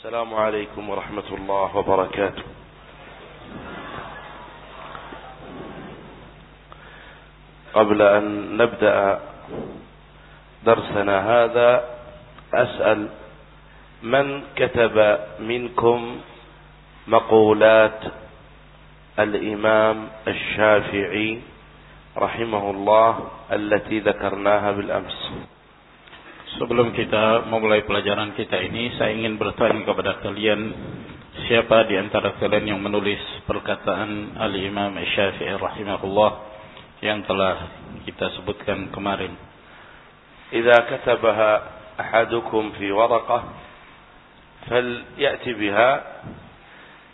السلام عليكم ورحمة الله وبركاته. قبل أن نبدأ درسنا هذا أسأل من كتب منكم مقولات الإمام الشافعي رحمه الله التي ذكرناها بالأمس؟ Sebelum kita memulai pelajaran kita ini, saya ingin bertanya kepada kalian, siapa di antara kalian yang menulis perkataan Al-Imam Syafi'i rahimahullah yang telah kita sebutkan kemarin? Idza katabaha ahadukum fi waraqah falyati biha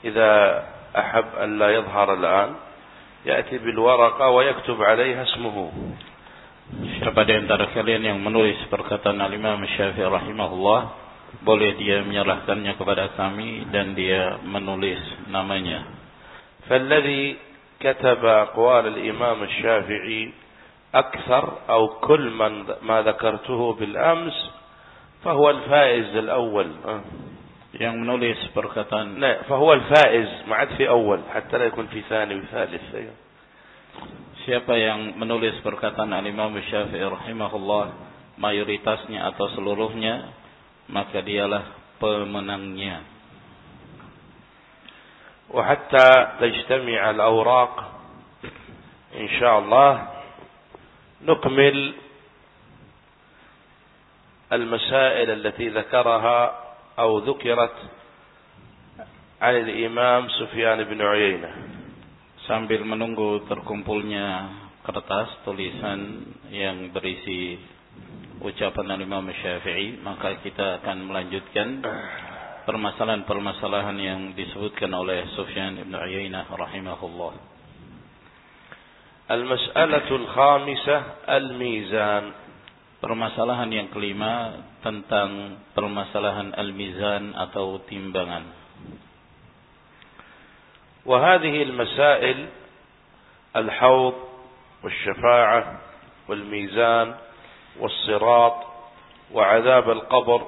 idza ahab an la yadhhar al-an ya'ti bil waraqa wa yaktub 'alayha ismuhu di antara kalian yang menulis perkataan Al-Imam Syafi'i rahimahullah, boleh dia menyerahkannya kepada kami dan dia menulis namanya. فالذي كتب أقوال الإمام الشافعي أكثر أو كل من ما ذكرته بالأمس فهو الفائز الأول Yang menulis perkataan لا فهو الفائز ما عاد في أول حتى لا يكون في ثاني وثالث Siapa yang menulis perkataan Al-Imam Syafi'i rahimahullah mayoritasnya atau seluruhnya maka dialah pemenangnya. وحتى تجتمع الأوراق إن شاء الله نكمل المسائل التي ذكرها أو ذكرت عن الإمام سفيان بن عيينة sambil menunggu terkumpulnya kertas tulisan yang berisi ucapan dari Imam Syafi'i maka kita akan melanjutkan permasalahan-permasalahan yang disebutkan oleh Sufyan Ibn Uyainah rahimahullah. Al-mas'alatul khamisah al-mizan. Permasalahan yang kelima tentang permasalahan al-mizan atau timbangan. وهذه المسائل الحوض والشفاعة والميزان والصراط وعذاب القبر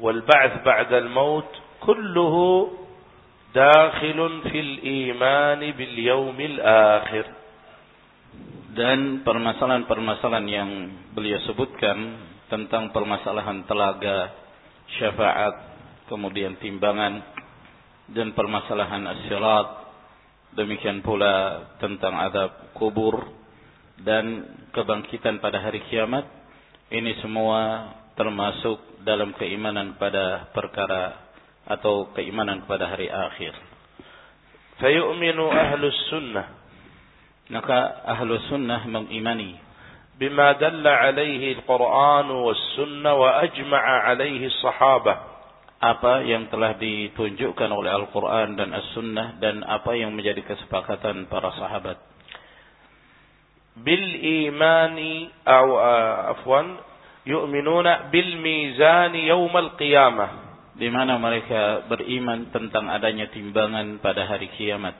والبعث بعد الموت كله داخل في الإيمان باليوم الآخر Dan permasalahan-permasalahan yang beliau sebutkan tentang permasalahan telaga, syafaat, kemudian timbangan, dan permasalahan as-sirat, demikian pula tentang adab kubur, dan kebangkitan pada hari kiamat, ini semua termasuk dalam keimanan pada perkara atau keimanan kepada hari akhir. فيؤمن أهل السنة Maka ahlu sunnah mengimani بما دل عليه القرآن والسنة وأجمع عليه الصحابة apa yang telah ditunjukkan oleh Al-Quran dan As-Sunnah dan apa yang menjadi kesepakatan para sahabat. Bil imani aw uh, afwan yu'minuna bil mizan yaumal qiyamah. Di mana mereka beriman tentang adanya timbangan pada hari kiamat.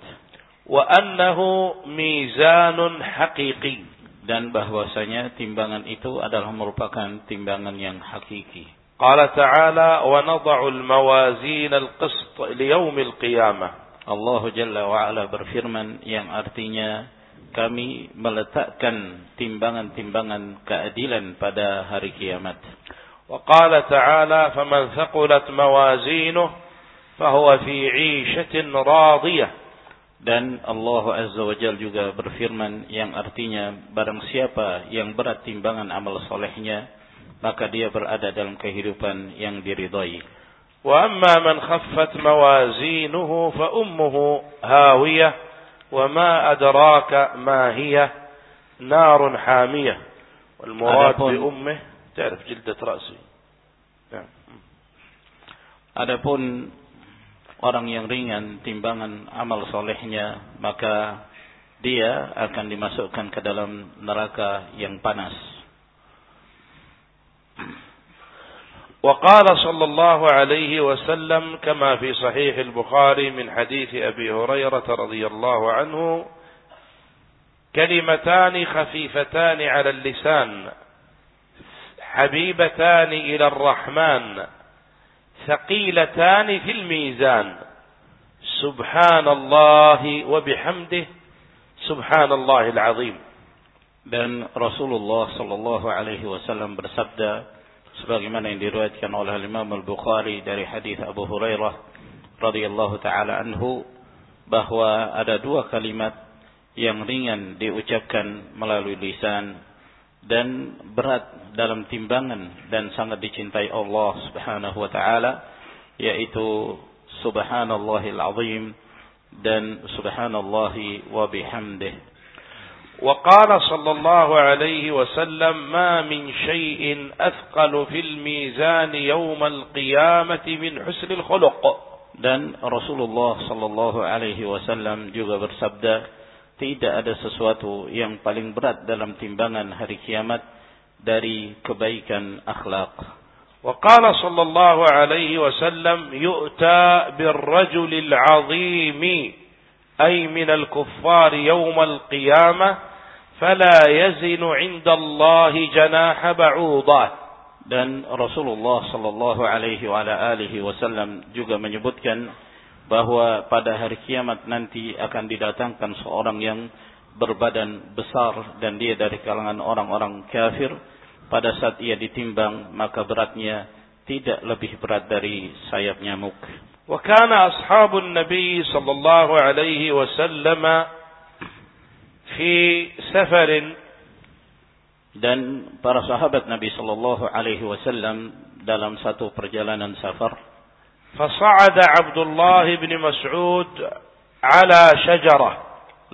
Wa annahu mizanun haqiqi dan bahwasanya timbangan itu adalah merupakan timbangan yang hakiki. "قال تعالى ونضع الموازين القسط ليوم القيامة" liyaumil qiyamah. Allah Jalla wa ala berfirman yang artinya kami meletakkan timbangan-timbangan keadilan pada hari kiamat. "وقال تعالى فمن faman موازينه فهو في عيشة راضية" Dan Allah Azza wa Jal juga berfirman yang artinya barang siapa yang berat timbangan amal solehnya, maka dia berada dalam kehidupan yang diridhai. Wa amma man khaffat mawazinuhu fa ummuhu hawiyah wa ma adraka ma hiya narun hamiyah wal murad bi ummih ta'rif jildat ra'si. Ya. Adapun orang yang ringan timbangan amal solehnya maka dia akan dimasukkan ke dalam neraka yang panas. وقال صلى الله عليه وسلم كما في صحيح البخاري من حديث أبي هريرة رضي الله عنه كلمتان خفيفتان على اللسان حبيبتان إلى الرحمن ثقيلتان في الميزان. سبحان الله وبحمده سبحان الله العظيم. Dan Rasulullah sallallahu alaihi wasallam bersabda sebagaimana yang diriwayatkan oleh Imam Al-Bukhari dari hadis Abu Hurairah radhiyallahu taala anhu bahwa ada dua kalimat yang ringan diucapkan melalui lisan dan berat dalam timbangan dan sangat dicintai Allah Subhanahu wa taala yaitu subhanallahil azim dan subhanallahi wa bihamdih وقال صلى الله عليه وسلم ما من شيء أثقل في الميزان يوم القيامة من حسن الخلق dan Rasulullah sallallahu alaihi wasallam juga bersabda tidak ada sesuatu yang paling berat dalam timbangan hari kiamat dari kebaikan akhlak. وقال صلى الله عليه وسلم يؤتى بالرجل العظيم أي من الكفار يوم القيامة فلا يزن عند الله جناح بعوضة dan Rasulullah sallallahu alaihi wa ala alihi wasallam juga menyebutkan bahwa pada hari kiamat nanti akan didatangkan seorang yang berbadan besar dan dia dari kalangan orang-orang kafir pada saat ia ditimbang maka beratnya tidak lebih berat dari sayap nyamuk. Wa kana ashabun Nabi sallallahu alaihi wasallam في سفر dan para sahabat Nabi sallallahu alaihi wasallam dalam satu perjalanan safar fas'ada Abdullah bin Mas'ud ala syajarah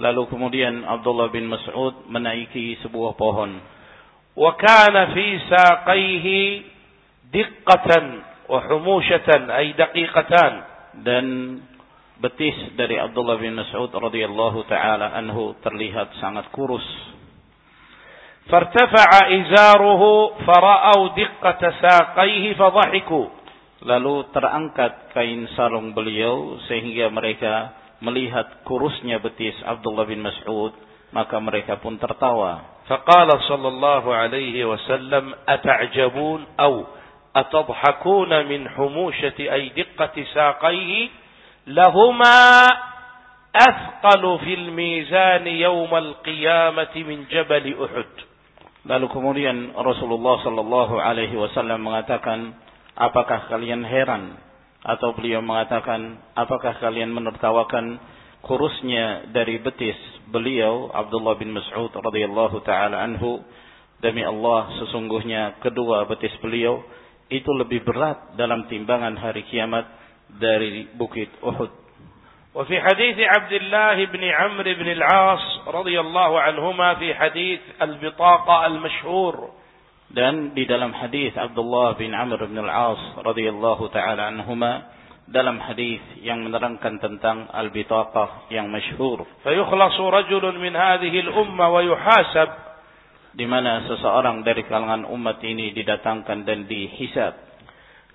lalu kemudian Abdullah bin Mas'ud menaiki sebuah pohon wa kana fi saqaihi diqqatan wa humushatan ay daqiqatan dan betis dari Abdullah bin Mas'ud radhiyallahu taala anhu terlihat sangat kurus. Fartafa'a izaruhu fara'au diqqata saqaihi fadhahiku. Lalu terangkat kain sarung beliau sehingga mereka melihat kurusnya betis Abdullah bin Mas'ud, maka mereka pun tertawa. Faqala sallallahu alaihi wasallam ata'jabun aw atadhakuna min humushati ay diqqati saqaihi لهما أثقل fil الميزان يوم qiyamati min جبل أحد Lalu kemudian Rasulullah sallallahu alaihi wasallam mengatakan, "Apakah kalian heran?" Atau beliau mengatakan, "Apakah kalian menertawakan kurusnya dari betis beliau Abdullah bin Mas'ud radhiyallahu taala anhu?" Demi Allah, sesungguhnya kedua betis beliau itu lebih berat dalam timbangan hari kiamat dari bukit Uhud وفي حديث عبد الله بن عمرو بن العاص رضي الله عنهما في حديث البطاقة المشهور dan di dalam hadis Abdullah bin Amr bin Al-As radhiyallahu taala anhuma dalam hadis yang menerangkan tentang al-bitaqah yang masyhur فيخلص رجل من هذه الأمة ويحاسب di mana seseorang dari kalangan umat ini didatangkan dan dihisab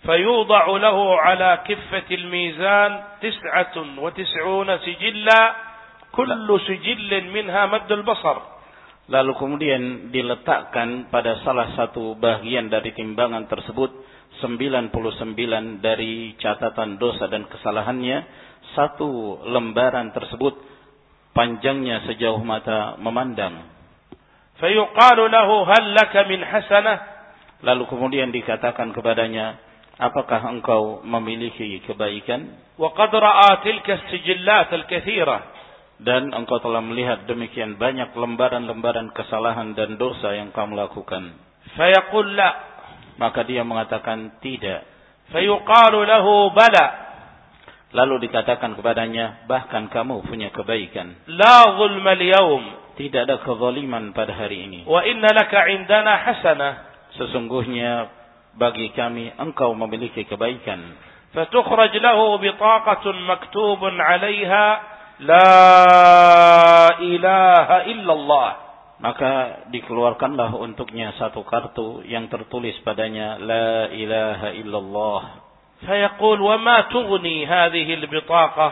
فيوضع له على كفة الميزان تسعة وتسعون سجلا كل سجل منها مد البصر lalu kemudian diletakkan pada salah satu bagian dari timbangan tersebut 99 dari catatan dosa dan kesalahannya satu lembaran tersebut panjangnya sejauh mata memandang فيقال له هل لك من حسنة lalu kemudian dikatakan kepadanya apakah engkau memiliki kebaikan wa qad ra'a tilka sijillat al-kathira dan engkau telah melihat demikian banyak lembaran-lembaran kesalahan dan dosa yang kamu lakukan fayaqul la maka dia mengatakan tidak fayuqalu lahu bala Lalu dikatakan kepadanya, bahkan kamu punya kebaikan. La zulma al-yawm. Tidak ada kezaliman pada hari ini. Wa inna laka indana hasanah. Sesungguhnya bagi kami engkau memiliki kebaikan. fatukhraj lahu bitaqatun maktubun 'alaiha la ilaha illallah maka dikeluarkanlah untuknya satu kartu yang tertulis padanya la ilaha illallah. Fayaqul wa ma tughni hadhihi albitaqah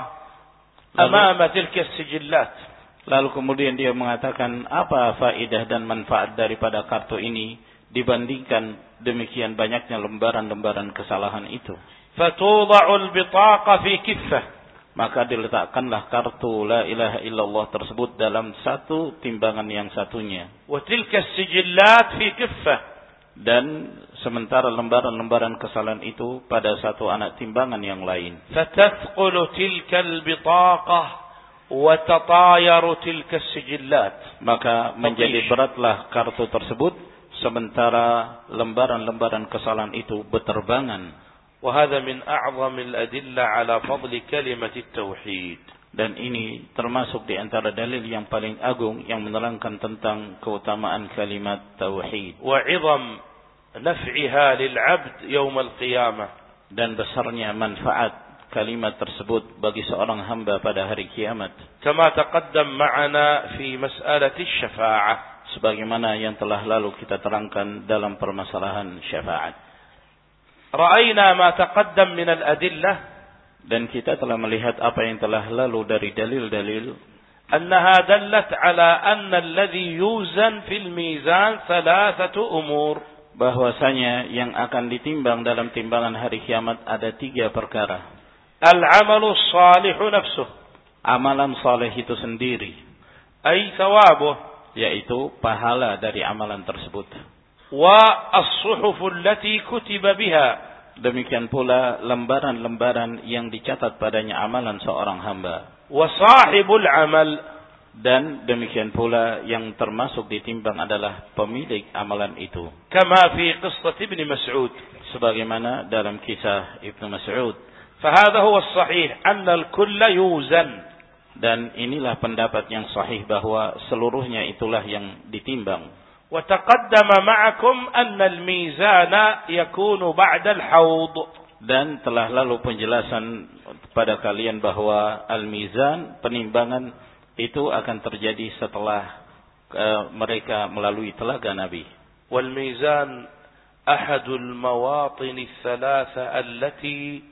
amama tilka as-sijillat Lalu kemudian dia mengatakan apa faedah dan manfaat daripada kartu ini dibandingkan demikian banyaknya lembaran-lembaran kesalahan itu. Fatuḍa'ul bitaqa fi kiffah. Maka diletakkanlah kartu la ilaha illallah tersebut dalam satu timbangan yang satunya. Wa tilka sijillat fi kiffah. Dan sementara lembaran-lembaran kesalahan itu pada satu anak timbangan yang lain. Fatathqulu tilkal bitaqah tilka sijillat maka menjadi beratlah kartu tersebut sementara lembaran-lembaran kesalahan itu beterbangan وهذا من أعظم الأدلة على فضل كلمة التوحيد dan ini termasuk di antara dalil yang paling agung yang menerangkan tentang keutamaan kalimat tauhid وعظم نفعها للعبد يوم القيامة dan besarnya manfaat kalimat tersebut bagi seorang hamba pada hari kiamat كما تقدم معنا في مسألة الشفاعة sebagaimana yang telah lalu kita terangkan dalam permasalahan syafaat. Ra'ayna ma taqaddam min al-adillah dan kita telah melihat apa yang telah lalu dari dalil-dalil annaha dallat ala anna alladhi yuzan fil mizan thalathatu umur bahwasanya yang akan ditimbang dalam timbangan hari kiamat ada tiga perkara. Al-amalu salihu nafsuh. Amalan salih itu sendiri. Ay thawabuh yaitu pahala dari amalan tersebut. Wa as-suhuful lati kutiba biha. Demikian pula lembaran-lembaran yang dicatat padanya amalan seorang hamba. Wa sahibul amal dan demikian pula yang termasuk ditimbang adalah pemilik amalan itu. Kama fi qissat Ibnu Mas'ud sebagaimana dalam kisah Ibnu Mas'ud. Fahadha as-sahih anna al-kull yuzan Dan inilah pendapat yang sahih bahwa seluruhnya itulah yang ditimbang. وتقدم معكم أن الميزان يكون بعد الحوض Dan telah lalu penjelasan pada kalian bahwa al-mizan, penimbangan itu akan terjadi setelah eh, mereka melalui telaga Nabi. والميزان أحد المواطن الثلاثة التي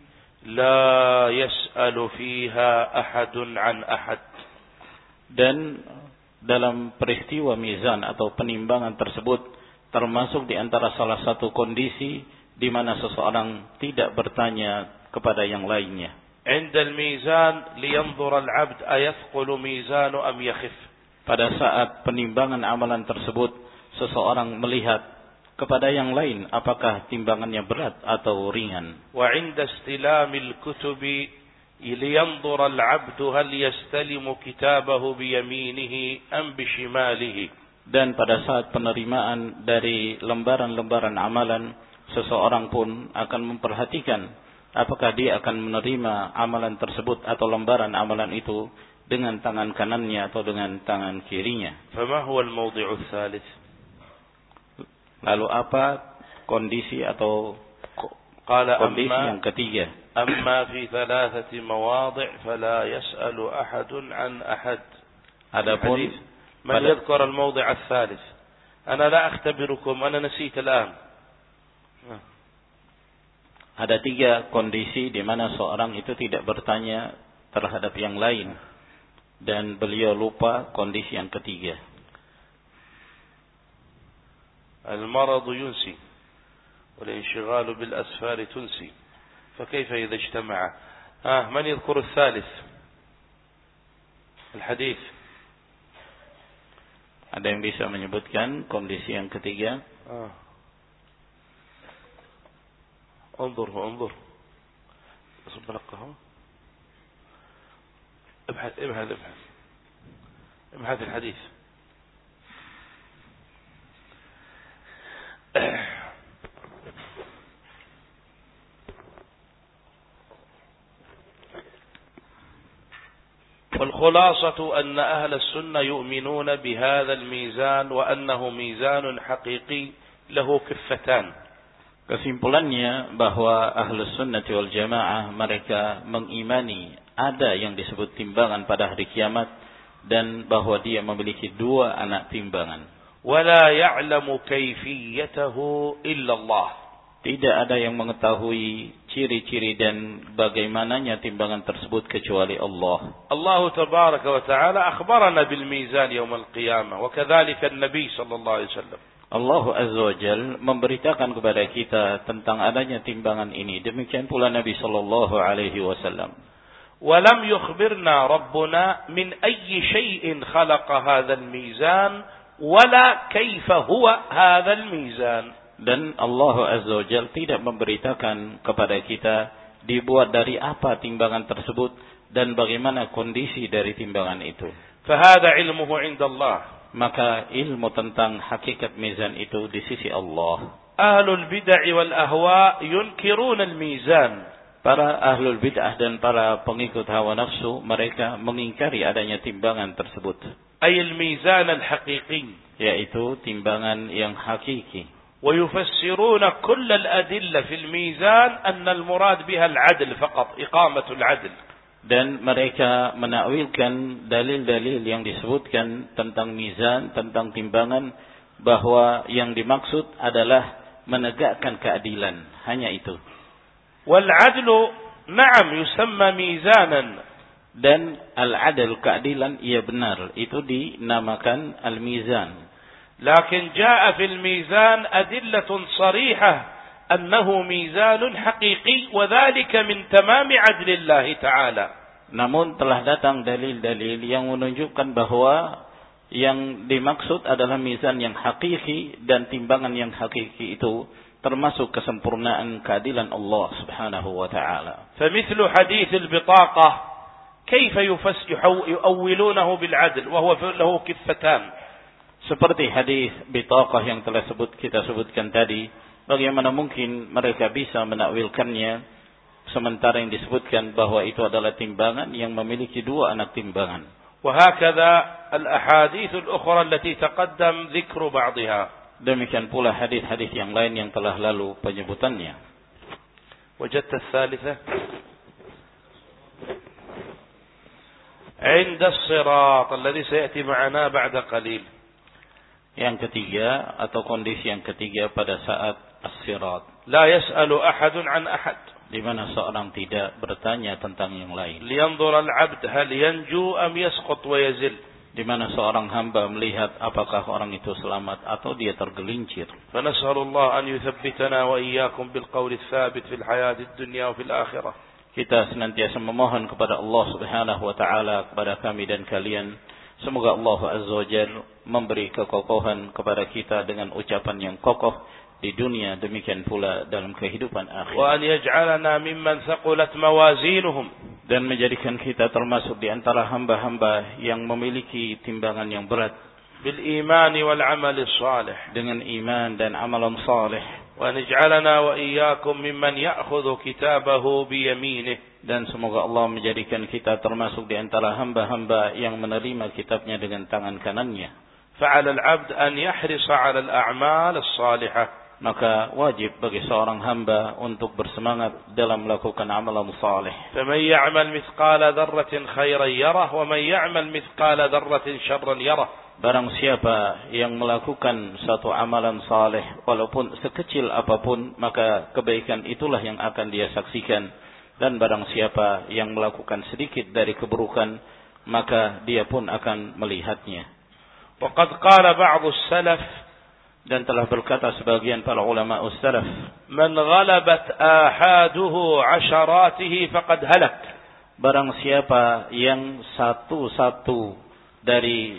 لا يسأل فيها أحد عن أحد. dan dalam peristiwa mizan atau penimbangan tersebut termasuk di antara salah satu kondisi di mana seseorang tidak bertanya kepada yang lainnya. عند الميزان لينظر العبد أيثقل ميزانه أم يخف. Pada saat penimbangan amalan tersebut seseorang melihat kepada yang lain apakah timbangannya berat atau ringan? Wa 'inda istilamil kutubi ilyanzur al-'abdu hal yastalimu kitabahu bi yaminihi am bi shimalihi dan pada saat penerimaan dari lembaran-lembaran amalan seseorang pun akan memperhatikan apakah dia akan menerima amalan tersebut atau lembaran amalan itu dengan tangan kanannya atau dengan tangan kirinya. Fama huwa al-mawdi'u Lalu apa kondisi atau Kala kondisi amma, yang ketiga? Amma fi thalathati mawadi' fala yas'alu ahadun an ahad. Adapun man yadhkar al-mawdi' al-thalith. Ana la akhtabirukum, ana nasit al-an. Ada tiga kondisi di mana seorang itu tidak bertanya terhadap yang lain dan beliau lupa kondisi yang ketiga. المرض ينسي والانشغال بالأسفار تنسي. فكيف إذا اجتمع؟ ها من يذكر الثالث؟ الحديث. Ada yang bisa menyebutkan kondisi yang ketiga? آه. انظر انظر. صب لك قهوة ابحث ابحث ابحث. ابحث الحديث. والخلاصة أن أهل السنة يؤمنون بهذا الميزان وأنه ميزان حقيقي له كفتان Kesimpulannya bahwa ahlus sunnati wal jamaah mereka mengimani ada yang disebut timbangan pada hari kiamat dan bahwa dia memiliki dua anak timbangan. ولا يعلم كيفيته إلا الله Tidak ada yang mengetahui ciri-ciri dan bagaimananya timbangan tersebut kecuali Allah. الله تبارك وتعالى أخبرنا بالميزان يوم القيامة وكذلك النبي صلى الله عليه وسلم Allah Azza wa Jal memberitakan kepada kita tentang adanya timbangan ini. Demikian pula Nabi sallallahu alaihi wasallam. ولم يخبرنا ربنا من أي شيء خلق هذا الميزان wala kaifa huwa hadzal mizan. Dan Allah azza wajal tidak memberitakan kepada kita dibuat dari apa timbangan tersebut dan bagaimana kondisi dari timbangan itu. Fahadha ilmuhu indallah. Maka ilmu tentang hakikat mizan itu di sisi Allah. Ahlul bid'ah wal ahwa yunkirun al mizan. Para ahlul bid'ah dan para pengikut hawa nafsu mereka mengingkari adanya timbangan tersebut. أي الميزان الحقيقي. Yaitu timbangan yang hakiki. ويفسرون كل الأدلة في الميزان أن المراد بها العدل فقط إقامة العدل dan mereka menakwilkan dalil-dalil yang disebutkan tentang mizan, tentang timbangan bahwa yang dimaksud adalah menegakkan keadilan, hanya itu. والعدل نعم يسمى ميزانا Dan al-adl keadilan ia benar. Itu dinamakan al-mizan. Lakin jaa fil mizan adillatun sarihah annahu mizanun haqiqi wa dhalika min tamam adlillahi ta'ala. Namun telah datang dalil-dalil yang menunjukkan bahwa yang dimaksud adalah mizan yang hakiki dan timbangan yang hakiki itu termasuk kesempurnaan keadilan Allah Subhanahu wa taala. Famithlu hadis al-bitaqah كيف يؤولونه بالعدل وهو له كفتان seperti hadis bitaqah yang telah sebut kita sebutkan tadi, bagaimana mungkin mereka bisa menakwilkannya sementara yang disebutkan bahwa itu adalah timbangan yang memiliki dua anak timbangan. وهكذا الأحاديث الأخرى التي تقدم ذكر بعضها. Demikian pula hadis-hadis yang lain yang telah lalu penyebutannya. وجدت الثالثة عند الصراط الذي سيأتي معنا بعد قليل Yang ketiga atau kondisi yang ketiga pada saat as-sirat. La yas'alu ahadun an ahad. Di mana seorang tidak bertanya tentang yang lain. Liyanzur al-'abd hal yanju am yasqut wa yazil. Di mana seorang hamba melihat apakah orang itu selamat atau dia tergelincir. فنسأل الله أن يثبتنا وإياكم بالقول الثابت في الحياة الدنيا وفي الآخرة. Kita senantiasa memohon kepada Allah Subhanahu wa taala kepada kami dan kalian. Semoga Allah Azza wa Jal memberi kekokohan kepada kita dengan ucapan yang kokoh di dunia. Demikian pula dalam kehidupan akhir. Wa an yaj'alana mimman thaqulat mawazinuhum. Dan menjadikan kita termasuk di antara hamba-hamba yang memiliki timbangan yang berat. Bil iman wal amal salih. Dengan iman dan amalan saleh. Iyyakum mimman ya'khudhu kitabahu bi yaminih dan semoga Allah menjadikan kita termasuk di antara hamba-hamba yang menerima kitabnya dengan tangan kanannya. Fa'ala al-'abd an yahrisa 'ala al-a'mal as-salihah. Maka wajib bagi seorang hamba untuk bersemangat dalam melakukan amalan saleh. فمن يعمل مثقال ذرة خيرا يره ومن يعمل مثقال ذرة شرا يره. Barang siapa yang melakukan satu amalan saleh walaupun sekecil apa pun maka kebaikan itulah yang akan dia saksikan dan barang siapa yang melakukan sedikit dari keburukan maka dia pun akan melihatnya. Waqad qala ba'du salaf dan telah berkata sebagian para ulama salaf, "Man ghalabat ahaduhu 'asharatihi faqad halak." Barang siapa yang satu-satu dari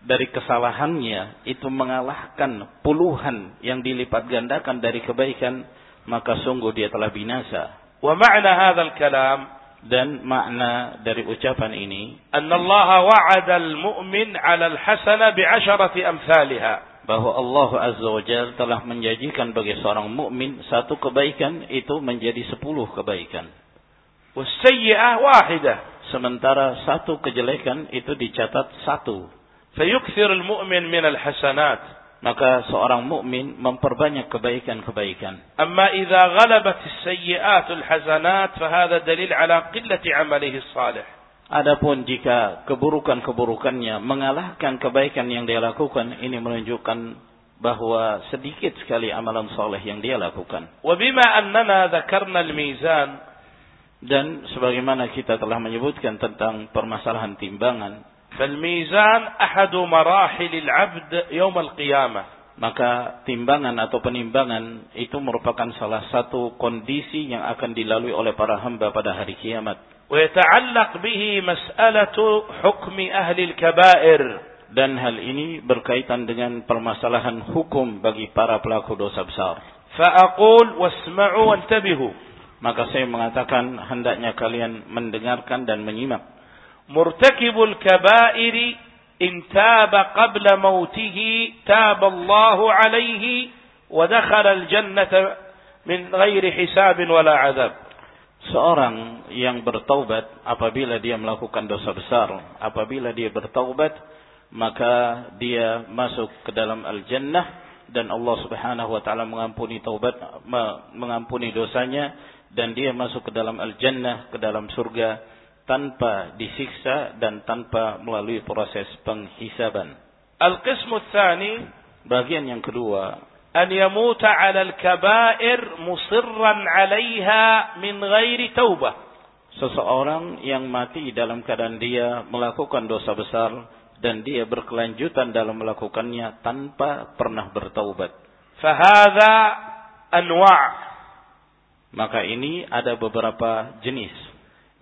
dari kesalahannya itu mengalahkan puluhan yang dilipat gandakan dari kebaikan, maka sungguh dia telah binasa. Wa ma'na hadzal kalam dan makna dari ucapan ini anna wa'ada al-mu'min 'ala alhasana bi'asharati amsalha bahwa Allah Azza wa Jalla telah menjanjikan bagi seorang mukmin satu kebaikan itu menjadi sepuluh kebaikan. Wasayyi'ah wahidah. Sementara satu kejelekan itu dicatat satu. Fayukthir al-mu'min min al-hasanat. Maka seorang mukmin memperbanyak kebaikan-kebaikan. Amma idza ghalabat as-sayyi'at al-hasanat fa hadha dalil ala qillati 'amalihi as-salih. Adapun jika keburukan-keburukannya mengalahkan kebaikan yang dia lakukan, ini menunjukkan bahwa sedikit sekali amalan soleh yang dia lakukan. Wabima annana dzakarna al-mizan dan sebagaimana kita telah menyebutkan tentang permasalahan timbangan, فالميزان أحد مراحل العبد يوم القيامة maka timbangan atau penimbangan itu merupakan salah satu kondisi yang akan dilalui oleh para hamba pada hari kiamat. ويتعلق به مسألة حكم أهل الكبائر dan hal ini berkaitan dengan permasalahan hukum bagi para pelaku dosa besar. فأقول واسمعوا وانتبهوا Maka saya mengatakan hendaknya kalian mendengarkan dan menyimak. murtakibul kabairi إن تاب qabla mautihi تاب الله alaihi wa الجنة al-jannata min ghairi hisabin. Seorang yang bertaubat apabila dia melakukan dosa besar, apabila dia bertaubat maka dia masuk ke dalam al-jannah dan Allah Subhanahu wa taala mengampuni taubat mengampuni dosanya dan dia masuk ke dalam al-jannah ke dalam surga tanpa disiksa dan tanpa melalui proses penghisaban. Al-qismu tsani bagian yang kedua, an yamuta 'ala al-kaba'ir musirran alayha min ghairi taubah. Seseorang yang mati dalam keadaan dia melakukan dosa besar dan dia berkelanjutan dalam melakukannya tanpa pernah bertaubat. Fahadha anwa' Maka ini ada beberapa jenis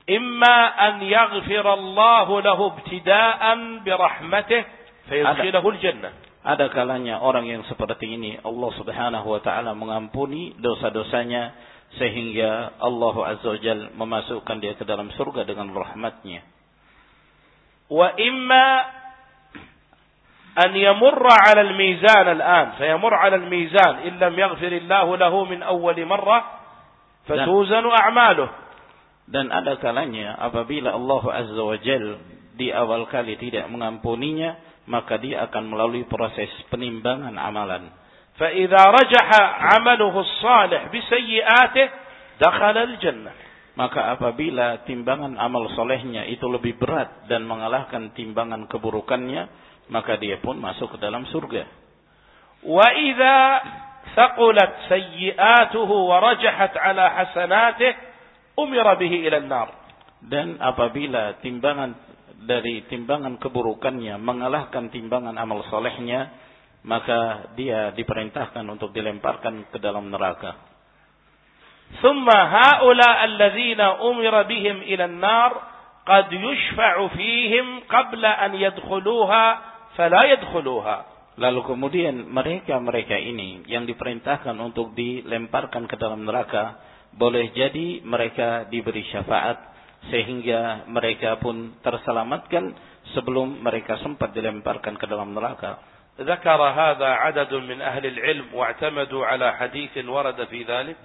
إما أن يغفر الله له ابتداء برحمته فيدخله الجنة Ada kalanya orang yang seperti ini Allah Subhanahu wa taala mengampuni dosa-dosanya sehingga Allah Azza wa Jal memasukkan dia ke dalam surga dengan rahmatnya. وإما أن يمر على الميزان الآن فيمر على الميزان إن لم يغفر الله له من أول مرة فتوزن أعماله Dan ada kalanya apabila Allah Azza wa Jal di awal kali tidak mengampuninya, maka dia akan melalui proses penimbangan amalan. فإذا رجح عمله الصالح بسيئاته دخل الجنة Maka apabila timbangan amal solehnya itu lebih berat dan mengalahkan timbangan keburukannya, maka dia pun masuk ke dalam surga. وإذا ثقلت سيئاته ورجحت على حسناته أمر به إلى النار Dan apabila timbangan dari timbangan keburukannya mengalahkan timbangan amal solehnya, maka dia diperintahkan untuk dilemparkan ke dalam neraka. ثم هؤلاء الذين أمر بهم إلى النار قد يشفع فيهم قبل أن يدخلوها فلا يدخلوها Lalu kemudian mereka-mereka ini yang diperintahkan untuk dilemparkan ke dalam neraka, boleh jadi mereka diberi syafaat sehingga mereka pun terselamatkan sebelum mereka sempat dilemparkan ke dalam neraka. ذكر هذا عدد من أهل العلم واعتمدوا على حديث ورد في ذلك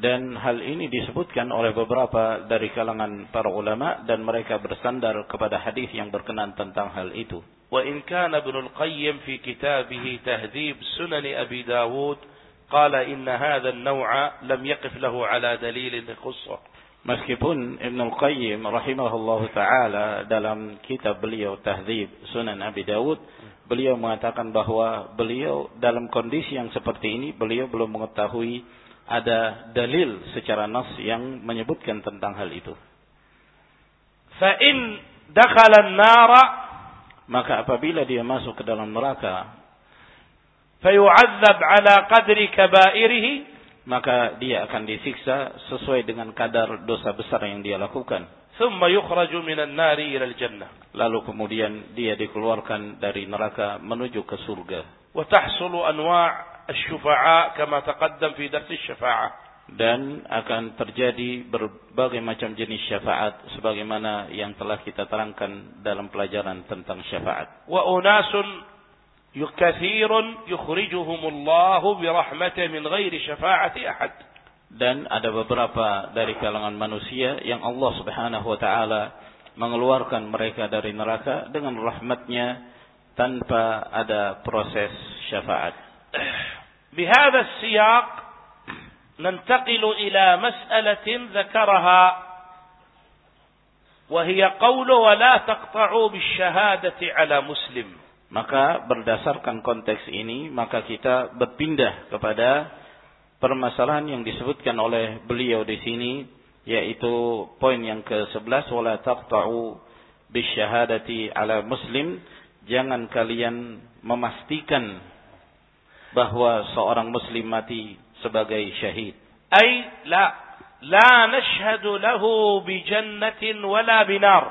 Dan hal ini disebutkan oleh beberapa dari kalangan para ulama dan mereka bersandar kepada hadis yang berkenan tentang hal itu. وإن كان ابن القيم في كتابه تهذيب سنن أبي داود قال إن هذا النوع لم يقف له على دليل خصه. Meskipun Ibn Al-Qayyim rahimahullah ta'ala dalam kitab beliau tahdib Sunan Abi Dawud beliau mengatakan bahwa beliau dalam kondisi yang seperti ini beliau belum mengetahui ada dalil secara nas yang menyebutkan tentang hal itu. Fa'in dakhalan nara maka apabila dia masuk ke dalam neraka fayu'adzab ala qadri kabairihi maka dia akan disiksa sesuai dengan kadar dosa besar yang dia lakukan. Thumma yukhraju minan nari ilal jannah. Lalu kemudian dia dikeluarkan dari neraka menuju ke surga. Wa tahsulu anwa' asy-syufa'a kama taqaddam fi dars asy-syafa'ah. Dan akan terjadi berbagai macam jenis syafaat sebagaimana yang telah kita terangkan dalam pelajaran tentang syafaat. Wa unasun كثير يخرجهم الله برحمته من غير شفاعة أحد Dan ada beberapa dari kalangan manusia yang Allah Subhanahu wa taala mengeluarkan mereka dari neraka dengan rahmatnya tanpa ada proses syafaat. بهذا السياق ننتقل إلى مسألة ذكرها وهي قول ولا تقطعوا بالشهادة على مسلم Maka berdasarkan konteks ini, maka kita berpindah kepada permasalahan yang disebutkan oleh beliau di sini, yaitu poin yang ke-11, wala taqta'u bisyahadati ala muslim, jangan kalian memastikan bahwa seorang muslim mati sebagai syahid. Ay la la nashhadu lahu bi jannatin wala binar.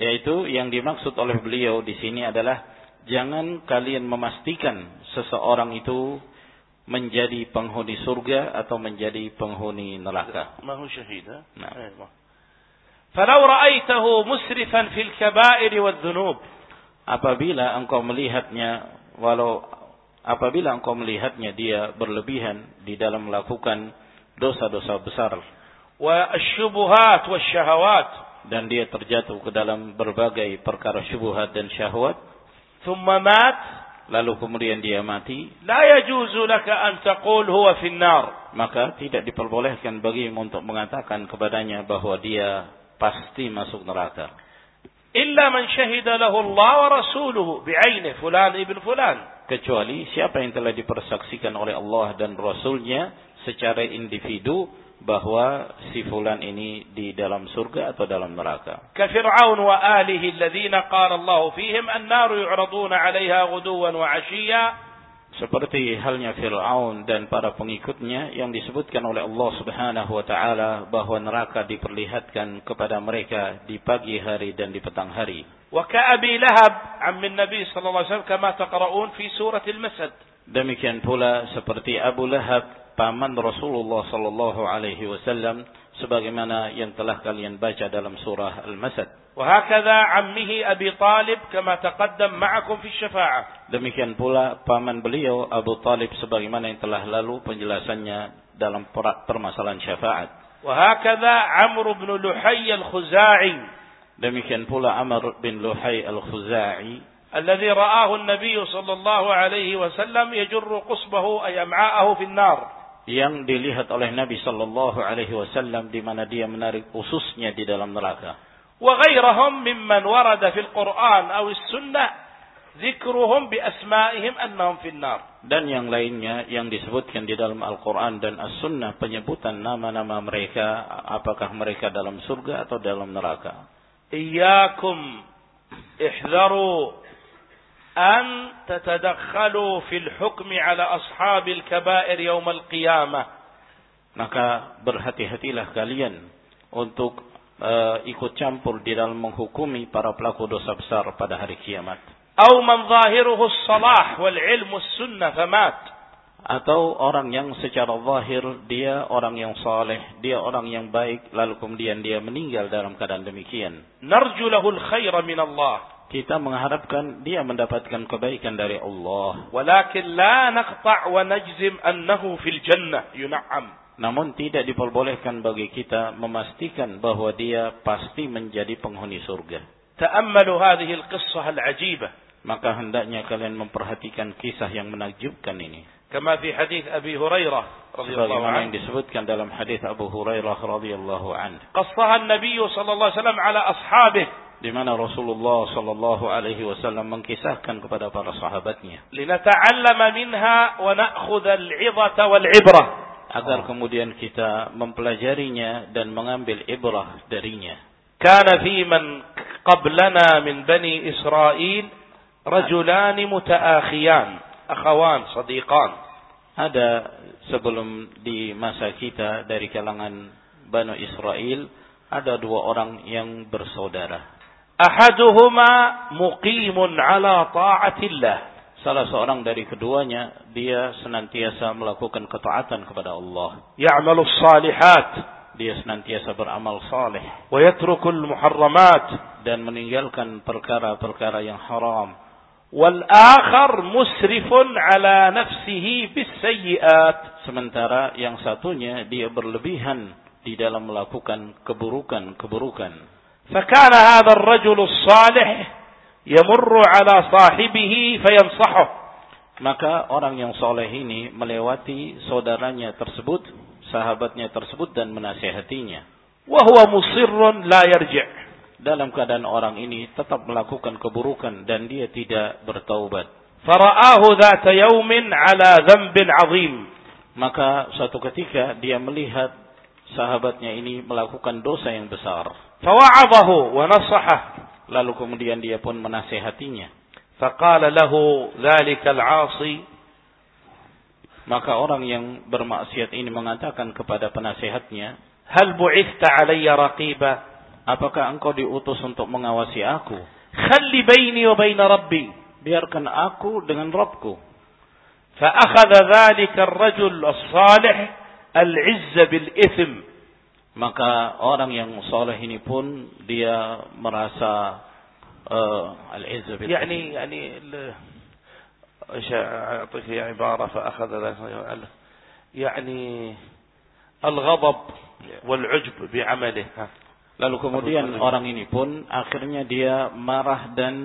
Yaitu yang dimaksud oleh beliau di sini adalah jangan kalian memastikan seseorang itu menjadi penghuni surga atau menjadi penghuni neraka. Mahu syahida. Nah. Eh, Falau ra'aitahu musrifan fil kabair wa dhunub. Apabila engkau melihatnya walau apabila engkau melihatnya dia berlebihan di dalam melakukan dosa-dosa besar. Wa asyubuhat wa syahawat. Dan dia terjatuh ke dalam berbagai perkara syubuhat dan syahwat thumma mat. Lalu kemudian dia mati. La yajuzu laka an taqul huwa finnar. Maka tidak diperbolehkan bagi untuk mengatakan kepadanya bahwa dia pasti masuk neraka. Illa man syahida lahu Allah wa rasuluhu bi'aini fulan ibn fulan. Kecuali siapa yang telah dipersaksikan oleh Allah dan rasulnya secara individu bahwa si fulan ini di dalam surga atau dalam neraka. Kafir'aun wa alihi alladziina qala Allah fihim an-naru yu'raduna 'alaiha ghuduwan wa 'ashiyya. Seperti halnya Fir'aun dan para pengikutnya yang disebutkan oleh Allah Subhanahu wa taala bahwa neraka diperlihatkan kepada mereka di pagi hari dan di petang hari. Wa ka Abi Lahab, ammin Nabi sallallahu alaihi wasallam kama taqra'un fi surah masad. Demikian pula seperti Abu Lahab paman Rasulullah sallallahu alaihi wasallam sebagaimana yang telah kalian baca dalam surah Al-Masad. Wa hakadha ammihi Abi Talib kama taqaddam ma'akum fi. Demikian pula paman beliau Abu Talib sebagaimana yang telah lalu penjelasannya dalam permasalahan syafaat. Wa hakadha Amr bin Luhay Demikian pula Amr bin Luhay Al-Khuza'i الذي رآه النبي صلى الله عليه وسلم يجر قصبه أي أمعاءه في النار yang dilihat oleh Nabi sallallahu alaihi wasallam di mana dia menarik ususnya di dalam neraka. وغيرهم ممن ورد في القرآن أو السنة ذكرهم بأسمائهم أنهم في النار Dan yang lainnya yang disebutkan di dalam Al-Quran dan As-Sunnah penyebutan nama-nama mereka apakah mereka dalam surga atau dalam neraka. إياكم احذروا an tatadakhalu fil. Maka berhati-hatilah kalian untuk uh, ikut campur di dalam menghukumi para pelaku dosa besar pada hari kiamat. Atau orang yang secara zahir dia orang yang saleh, dia orang yang baik lalu kemudian dia meninggal dalam keadaan demikian. Narju lahul khaira min Allah kita mengharapkan dia mendapatkan kebaikan dari Allah. Walakin la naqta' wa najzim annahu fil jannah yun'am. Namun tidak diperbolehkan bagi kita memastikan bahwa dia pasti menjadi penghuni surga. Ta'ammalu hadhihi al-qissah al-'ajibah. Maka hendaknya kalian memperhatikan kisah yang menakjubkan ini. Kama fi hadis Abi Hurairah radhiyallahu anhu. yang disebutkan dalam hadis Abu Hurairah radhiyallahu anhu. Qassaha an-nabiy sallallahu alaihi wasallam ala ashabihi di mana Rasulullah sallallahu alaihi wasallam mengkisahkan kepada para sahabatnya. Linata'allama minha wa na'khudha al-'idhata wal 'ibrah agar kemudian kita mempelajarinya dan mengambil ibrah darinya. Kana fi man qablana min bani Israil rajulan mutaakhiyan akhawan sadiqan. Ada sebelum di masa kita dari kalangan Bani Israel ada dua orang yang bersaudara. Ahaduhuma muqimun ala ta'atillah. Salah seorang dari keduanya dia senantiasa melakukan ketaatan kepada Allah. Ya'malu salihat, dia senantiasa beramal salih. Wa yatrukul muharramat dan meninggalkan perkara-perkara yang haram. Wal akhar musrifun ala nafsihi bis. Sementara yang satunya dia berlebihan di dalam melakukan keburukan-keburukan. فكان هذا الرجل الصالح يمر على صاحبه فينصحه Maka orang yang soleh ini melewati saudaranya tersebut, sahabatnya tersebut dan menasihatinya. وهو مصر لا يرجع Dalam keadaan orang ini tetap melakukan keburukan dan dia tidak bertaubat. فرآه ذات يوم على ذنب عظيم Maka suatu ketika dia melihat sahabatnya ini melakukan dosa yang besar. fawa'adahu wa nasahah lalu kemudian dia pun menasehatinya. Faqala lahu dzalikal 'asi. Maka orang yang bermaksiat ini mengatakan kepada penasehatnya hal bu'itha 'alayya raqiba? Apakah engkau diutus untuk mengawasi aku? Khalli baini wa baina rabbi. Biarkan aku dengan Rabbku. Fa akhadha dhalika rajul as-salih al-'izza bil-ithm Maka orang yang soleh ini pun dia merasa uh, al-izz bil يعني يعني ال- ايش اعطيك هي عبارة فأخذ ذلك يعني الغضب والعجب بعمله ها. Lalu kemudian orang ini pun akhirnya dia marah dan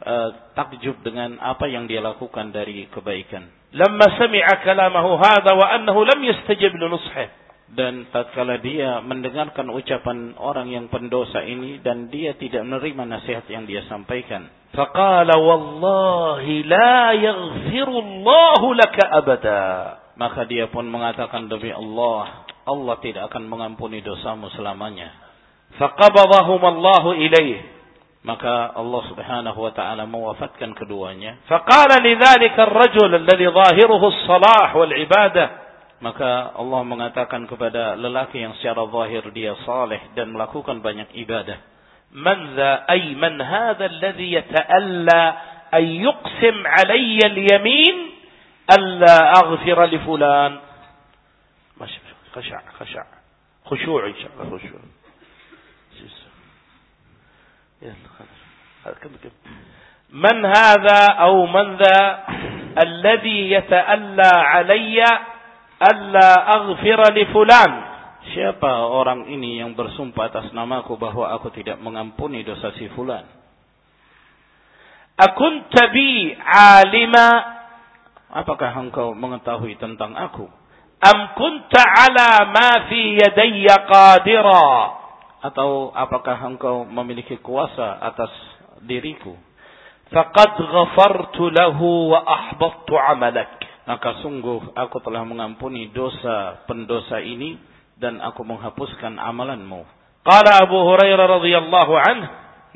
uh, takjub dengan apa yang dia lakukan dari kebaikan. لما سمع كلامه هذا وأنه لم يستجب لنصحه dan tatkala dia mendengarkan ucapan orang yang pendosa ini dan dia tidak menerima nasihat yang dia sampaikan. Faqala wallahi la yaghfirullahu laka abada. Maka dia pun mengatakan demi Allah Allah tidak akan mengampuni dosamu selamanya. Faqabadhahum Allah ilaih maka Allah Subhanahu wa taala mewafatkan keduanya. Faqala lidzalika ar-rajul alladhi zahiruhu as-salah wal ibadah. Maka Allah mengatakan kepada lelaki yang secara zahir dia saleh dan melakukan banyak ibadah. Man za ay man hadha alladhi yata'alla ay yuqsim alayya al-yamin alla aghfira li fulan. Masya khashu' khasha' khushu' insha khushu'. من هذا أو من ذا الذي يتألى علي alla aghfira li fulan. Siapa orang ini yang bersumpah atas namaku bahwa aku tidak mengampuni dosa si fulan? Akun bi alima. Apakah engkau mengetahui tentang aku? Am kunta ala ma fi yadayya qadira. Atau apakah engkau memiliki kuasa atas diriku? Faqad ghafartu lahu wa ahbattu amalak maka sungguh aku telah mengampuni dosa pendosa ini dan aku menghapuskan amalanmu. Qala Abu Hurairah radhiyallahu anhu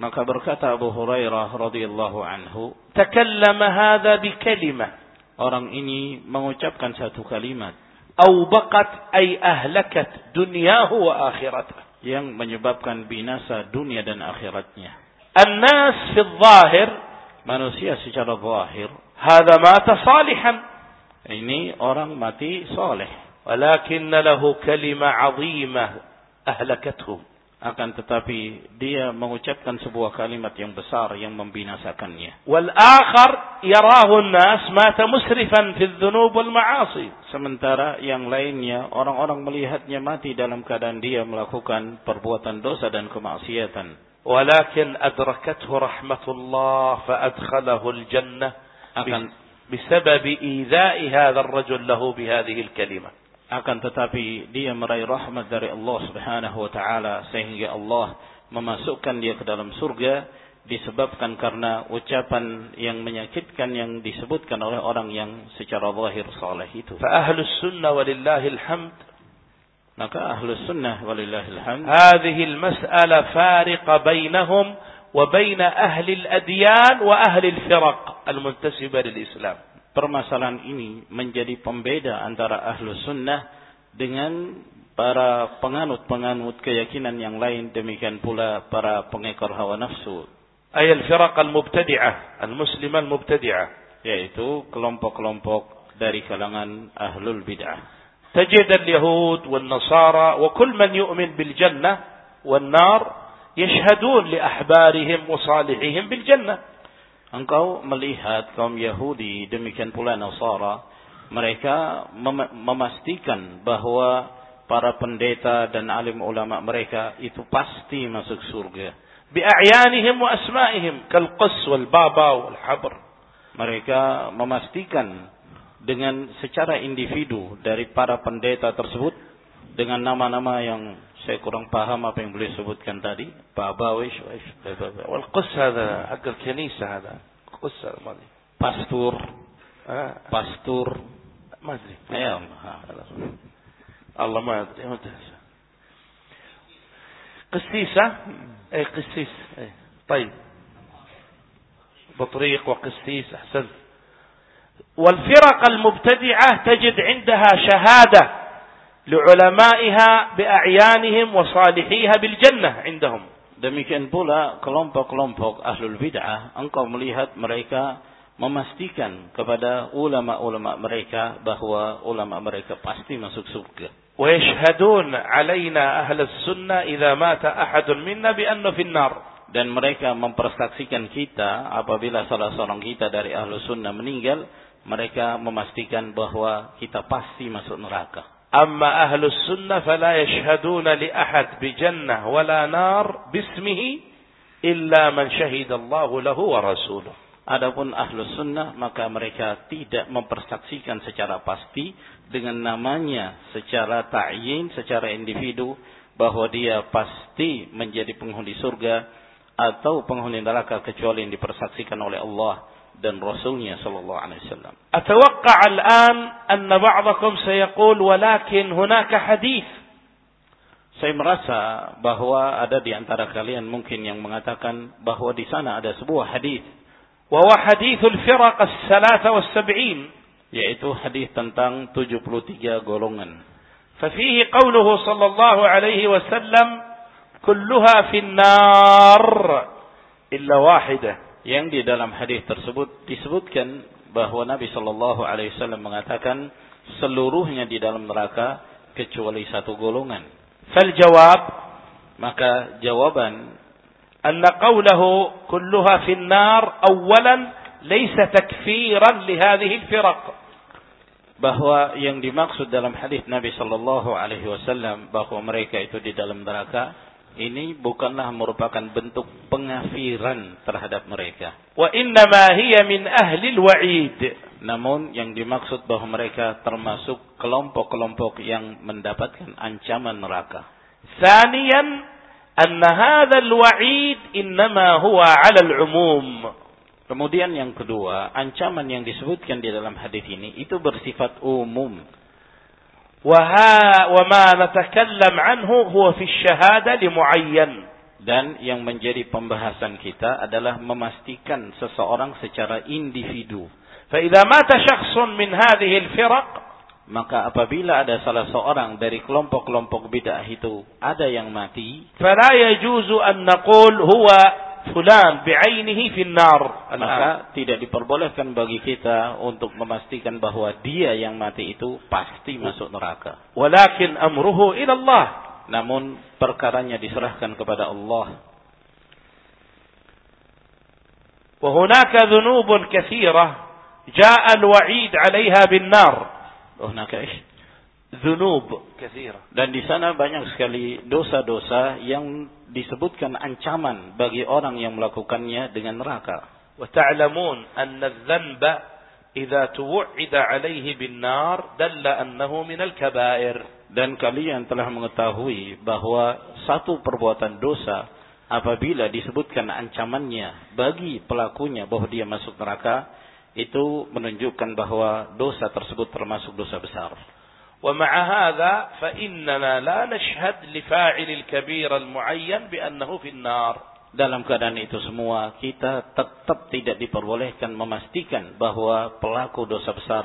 maka berkata Abu Hurairah radhiyallahu anhu, "Takallama hadza bi kalimah." Orang ini mengucapkan satu kalimat, "Au baqat ay ahlakat dunyahu wa akhiratah." Yang menyebabkan binasa dunia dan akhiratnya. An-nas fi zahir manusia secara zahir, "Hadza mata salihan." ini orang mati soleh. ولكن له كلمة عظيمة أهلكته Akan tetapi dia mengucapkan sebuah kalimat yang besar yang membinasakannya. والآخر يراه الناس مات مسرفا في الذنوب والمعاصي Sementara yang lainnya orang-orang melihatnya mati dalam keadaan dia melakukan perbuatan dosa dan kemaksiatan. ولكن أدركته رحمة الله فأدخله الجنة Akan بسبب إيذاء هذا الرجل له بهذه الكلمة akan tetapi dia meraih rahmat dari Allah Subhanahu wa taala sehingga Allah memasukkan dia ke dalam surga disebabkan karena ucapan yang menyakitkan yang disebutkan oleh orang yang secara zahir saleh itu. فأهل السنة ولله الحمد Maka ahlus sunnah walillahil hamd هذه المسألة فارق بينهم وبين أهل الأديان وأهل الفرق المنتسبة للإسلام permasalahan ini menjadi pembeda antara ahlu sunnah dengan para penganut-penganut keyakinan yang lain demikian pula para pengekor hawa nafsu أي الفرق المبتدعة المسلمة المبتدعة yaitu kelompok-kelompok dari kalangan ahlul bid'ah تجد اليهود والنصارى وكل من يؤمن بالجنة والنار yashhadun li ahbarihim wa salihihim bil jannah. Engkau melihat kaum Yahudi demikian pula Nasara mereka mem memastikan bahwa para pendeta dan alim ulama mereka itu pasti masuk surga. Bi'ayanihim wa asma'ihim kal qas wal baba wal habr. Mereka memastikan dengan secara individu dari para pendeta tersebut dengan nama-nama yang saya kurang paham apa yang beliau sebutkan tadi. Baba wish wish والقس هذا حق الكنيسة هذا قس هذا ما أدري pastur. Pastur. ما أدري ya الله ما أدري ما أدري. قسيسة أي قسيس أي. طيب بطريق وقسيس أحسنت والفرق المبتدعة تجد عندها شهادة لعلمائها بأعيانهم وصالحيها بالجنة عندهم Demikian pula kelompok-kelompok ahlul bid'ah, engkau melihat mereka memastikan kepada ulama-ulama mereka bahwa ulama mereka pasti masuk surga. ويشهدون علينا أهل السنة إذا مات أحد منا بأنه في النار dan mereka mempersaksikan kita apabila salah seorang kita dari ahlu sunnah meninggal mereka memastikan bahwa kita pasti masuk neraka أما أهل السنة فلا يشهدون لأحد بجنة ولا نار باسمه إلا من شهد الله له ورسوله. Adapun ahlus sunnah maka mereka tidak mempersaksikan secara pasti dengan namanya secara ta'yin, secara individu bahwa dia pasti menjadi penghuni surga atau penghuni neraka kecuali yang dipersaksikan oleh Allah dan Rasulnya Sallallahu Alaihi Wasallam. Atawakka al-an anna ba'dakum sayakul walakin hunaka hadis. Saya merasa bahwa ada di antara kalian mungkin yang mengatakan bahwa di sana ada sebuah hadis. Wawa hadithul firaq as-salasa was-sab'in. Yaitu hadis tentang 73 golongan. Fafihi qawluhu sallallahu alaihi wasallam kulluha fil nahr illa wahidah yang di dalam hadis tersebut disebutkan bahwa Nabi Shallallahu Alaihi Wasallam mengatakan seluruhnya di dalam neraka kecuali satu golongan. Fal jawab maka jawaban anna qawlahu kulluha fil nar awalan laysa takfiran li hadhihi al firaq bahwa yang dimaksud dalam hadis Nabi Shallallahu Alaihi Wasallam bahwa mereka itu di dalam neraka ini bukanlah merupakan bentuk pengafiran terhadap mereka. Wa innama hiya min ahli wa'id. Namun yang dimaksud bahwa mereka termasuk kelompok-kelompok yang mendapatkan ancaman neraka. Sanian anna hadha al-wa'id innama huwa 'ala al-'umum. Kemudian yang kedua, ancaman yang disebutkan di dalam hadis ini itu bersifat umum وها وما نتكلم عنه هو في الشهادة لمعين Dan yang menjadi pembahasan kita adalah memastikan seseorang secara individu. فإذا مات شخص من هذه الفرق Maka apabila ada salah seorang dari kelompok-kelompok bid'ah itu ada yang mati, فلا يجوز أن نقول هو فلان بعينه في النار الآن maka tidak diperbolehkan bagi kita untuk memastikan bahwa dia yang mati itu pasti masuk neraka. ولكن أمره إلى الله Namun perkaranya diserahkan kepada Allah. وهناك ذنوب كثيرة جاء الوعيد عليها بالنار Oh, naka ish. ذنوب كثيرة Dan di sana banyak sekali dosa-dosa yang disebutkan ancaman bagi orang yang melakukannya dengan neraka. وتعلمون أن الذنب إذا توعد عليه بالنار دل أنه من الكبائر Dan kalian telah mengetahui bahwa satu perbuatan dosa apabila disebutkan ancamannya bagi pelakunya bahwa dia masuk neraka, itu menunjukkan bahwa dosa tersebut termasuk dosa besar. ومع هذا فإننا لا نشهد لفاعل الكبير المعين بأنه في النار Dalam keadaan itu semua, kita tetap tidak diperbolehkan memastikan bahwa pelaku dosa besar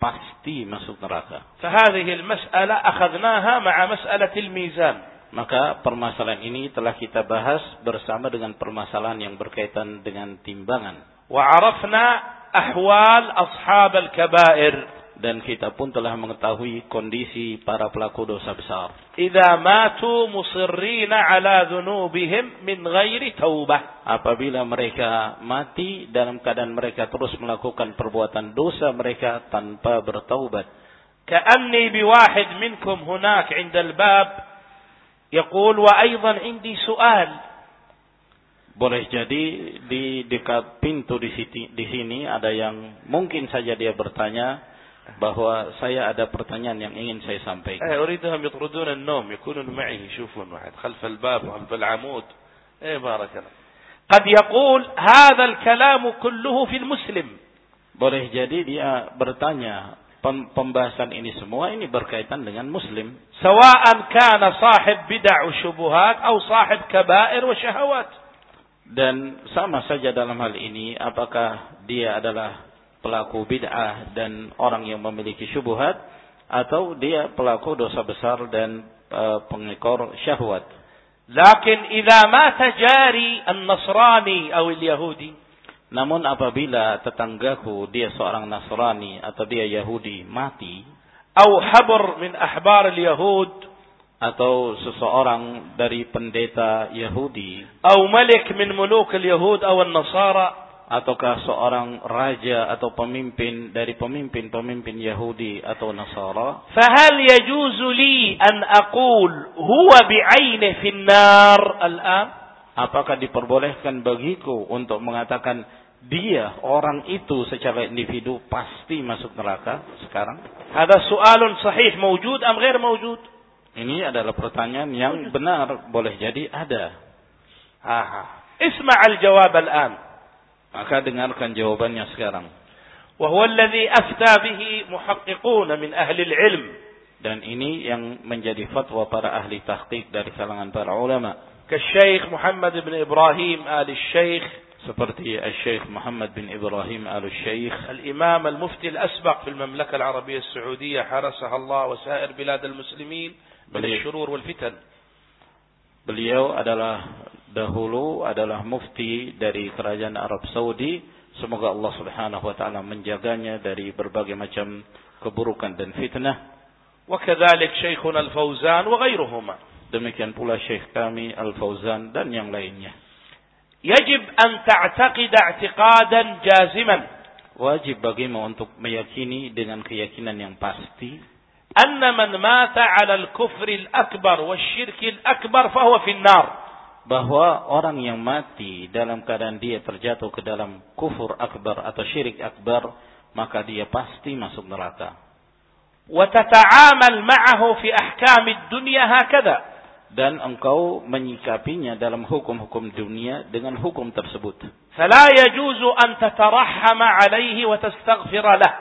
pasti masuk neraka. فهذه المسألة أخذناها مع مسألة الميزان Maka permasalahan ini telah kita bahas bersama dengan permasalahan yang berkaitan dengan timbangan. وعرفنا أحوال أصحاب الكبائر dan kita pun telah mengetahui kondisi para pelaku dosa besar. Idza matu musirrina ala dzunubihim min ghairi taubah. Apabila mereka mati dalam keadaan mereka terus melakukan perbuatan dosa mereka tanpa bertaubat. Ka'anni biwahid minkum hunak 'inda al-bab yaqul wa aidan 'indi su'al. Boleh jadi di dekat pintu di sini, di sini ada yang mungkin saja dia bertanya, bahwa saya ada pertanyaan yang ingin saya sampaikan. Eh, uridhum yutrudun an-nawm yakunun ma'i shufun wahid khalf al-bab wa khalf al-amud. Eh, barakallah. Qad yaqul hadha al-kalam kulluhu fil muslim. Boleh jadi dia bertanya pembahasan ini semua ini berkaitan dengan muslim. Sawa'an kana sahib bid'ah syubhat atau sahib kaba'ir wa syahawat. Dan sama saja dalam hal ini apakah dia adalah pelaku bid'ah dan orang yang memiliki syubhat atau dia pelaku dosa besar dan e, pengekor syahwat. Lakin idza mata jari an-nasrani aw al-yahudi. Namun apabila tetanggaku dia seorang Nasrani atau dia Yahudi mati. Atau habar min ahbar al-yahud. Atau seseorang dari pendeta Yahudi. Atau malik min muluk al-yahud atau an-nasara ataukah seorang raja atau pemimpin dari pemimpin-pemimpin Yahudi atau Nasara? Fahal yajuzu li an aqul huwa bi'aini finnar? Am apakah diperbolehkan bagiku untuk mengatakan dia orang itu secara individu pasti masuk neraka sekarang? Ada soalun sahih mewujud am ghair mewujud ini adalah pertanyaan yang benar boleh jadi ada. Aha. Isma al jawab al-an. Maka dengarkan jawabannya sekarang. وهو الذي أفتى به محققون من أهل العلم dan ini yang menjadi fatwa para ahli tahqiq dari kalangan para ulama. كالشيخ محمد بن إبراهيم آل الشيخ seperti Syekh Muhammad bin Ibrahim Al-Syekh الإمام المفتي الأسبق في المملكة العربية السعودية حرسها الله وسائر بلاد المسلمين من. الشرور والفتن Beliau adalah dahulu adalah mufti dari kerajaan Arab Saudi. Semoga Allah Subhanahu wa taala menjaganya dari berbagai macam keburukan dan fitnah. وكذلك شيخنا الفوزان وغيرهما Demikian pula Syekh kami Al-Fauzan dan yang lainnya. يجب أن تعتقد اعتقادا جازما Wajib bagimu untuk meyakini dengan keyakinan yang pasti أن من مات على الكفر الأكبر والشرك الأكبر فهو في النار bahwa orang yang mati dalam keadaan dia terjatuh ke dalam kufur akbar atau syirik akbar maka dia pasti masuk neraka وتتعامل معه في أحكام الدنيا هكذا dan engkau menyikapinya dalam hukum-hukum dunia dengan hukum tersebut فلا يجوز أن تترحم عليه وتستغفر له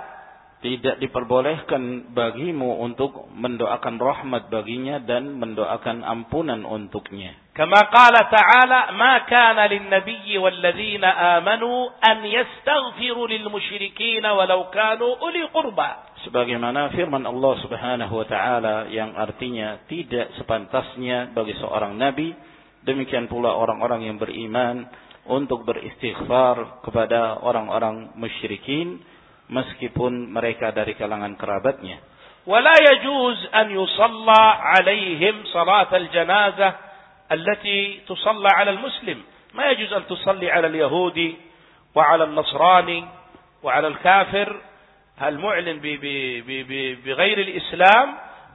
tidak diperbolehkan bagimu untuk mendoakan rahmat baginya dan mendoakan ampunan untuknya كما قال تعالى ما كان للنبي والذين آمنوا أن يستغفروا للمشركين ولو كانوا أولي قربى sebagaimana firman Allah Subhanahu wa taala yang artinya tidak sepantasnya bagi seorang nabi demikian pula orang-orang yang beriman untuk beristighfar kepada orang-orang musyrikin meskipun mereka dari kalangan kerabatnya ولا يجوز أن يصلى عليهم صلاة الجنازة التي تصلى على المسلم ما يجوز أن تصلي على اليهودي وعلى النصراني وعلى الكافر المعلن ب- ب- ب- ب- بغير الإسلام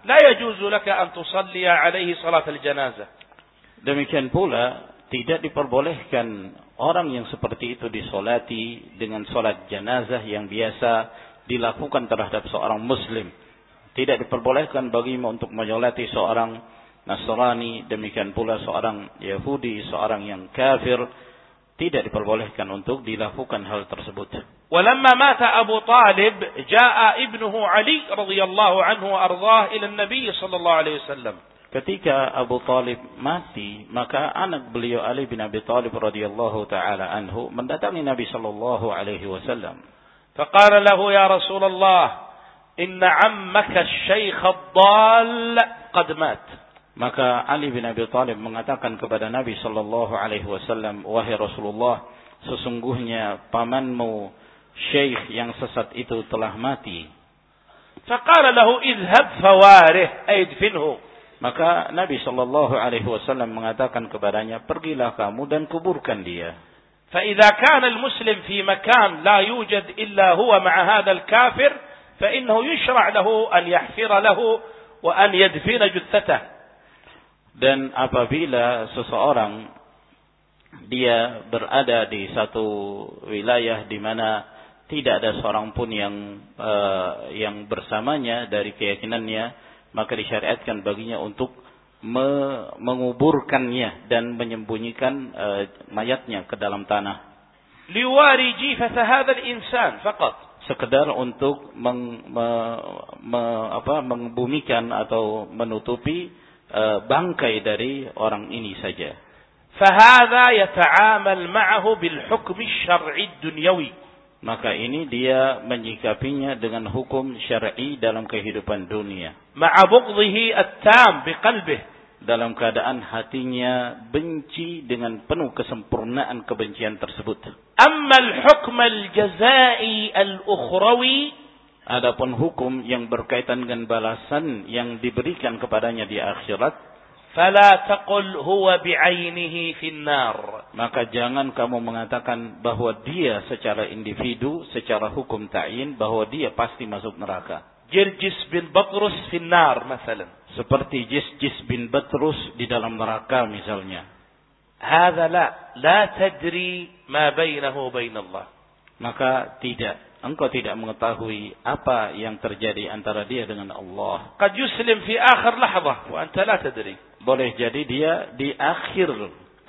لا يجوز لك أن تصلي عليه صلاة الجنازة Demikian pula tidak diperbolehkan orang yang seperti itu disolati dengan solat jenazah yang biasa dilakukan terhadap seorang muslim. Tidak diperbolehkan bagimu untuk menyolati seorang Nasrani, demikian pula seorang Yahudi, seorang yang kafir. Tidak diperbolehkan untuk dilakukan hal tersebut. ولما مات أبو طالب جاء ابنه علي رضي الله عنه وأرضاه إلى النبي صلى الله عليه وسلم Ketika Abu Talib mati, maka anak beliau Ali bin Abi Talib radhiyallahu taala anhu mendatangi Nabi sallallahu alaihi wasallam. فقال له يا رسول الله إن عمك الشيخ الضال قد مات Maka Ali bin Abi Talib mengatakan kepada Nabi sallallahu alaihi wasallam, "Wahai Rasulullah, sesungguhnya pamanmu syekh yang sesat itu telah mati." فقال له اذهب فواره أي ادفنه Maka Nabi sallallahu alaihi wasallam mengatakan kepadanya, "Pergilah kamu dan kuburkan dia." فإذا كان المسلم في مكان لا يوجد إلا هو مع هذا الكافر فإنه يشرع له أن يحفر له وأن يدفن جثته Dan apabila seseorang dia berada di satu wilayah di mana tidak ada seorang pun yang uh, yang bersamanya dari keyakinannya, maka disyariatkan baginya untuk me menguburkannya dan menyembunyikan uh, mayatnya ke dalam tanah. Liwariji insan fakat sekedar untuk meng, me, me, apa, mengbumikan atau menutupi E, bangkai dari orang ini saja. Fahada yata'amal ma'ahu bil hukmi syar'i dunyawi. Maka ini dia menyikapinya dengan hukum syar'i dalam kehidupan dunia. Ma'abukzihi at-tam biqalbih. Dalam keadaan hatinya benci dengan penuh kesempurnaan kebencian tersebut. Ammal hukm al-jazai al-ukhrawi Adapun hukum yang berkaitan dengan balasan yang diberikan kepadanya di akhirat, fala taqul huwa bi'ainihi finnar. Maka jangan kamu mengatakan bahwa dia secara individu, secara hukum ta'in bahwa dia pasti masuk neraka. Jirjis bin Batrus finnar misalnya. Seperti Jirjis bin Batrus di dalam neraka misalnya. Hadza la la tadri ma bainahu bainallah Maka tidak engkau tidak mengetahui apa yang terjadi antara dia dengan Allah. Qad fi akhir wa anta la tadri. Boleh jadi dia di akhir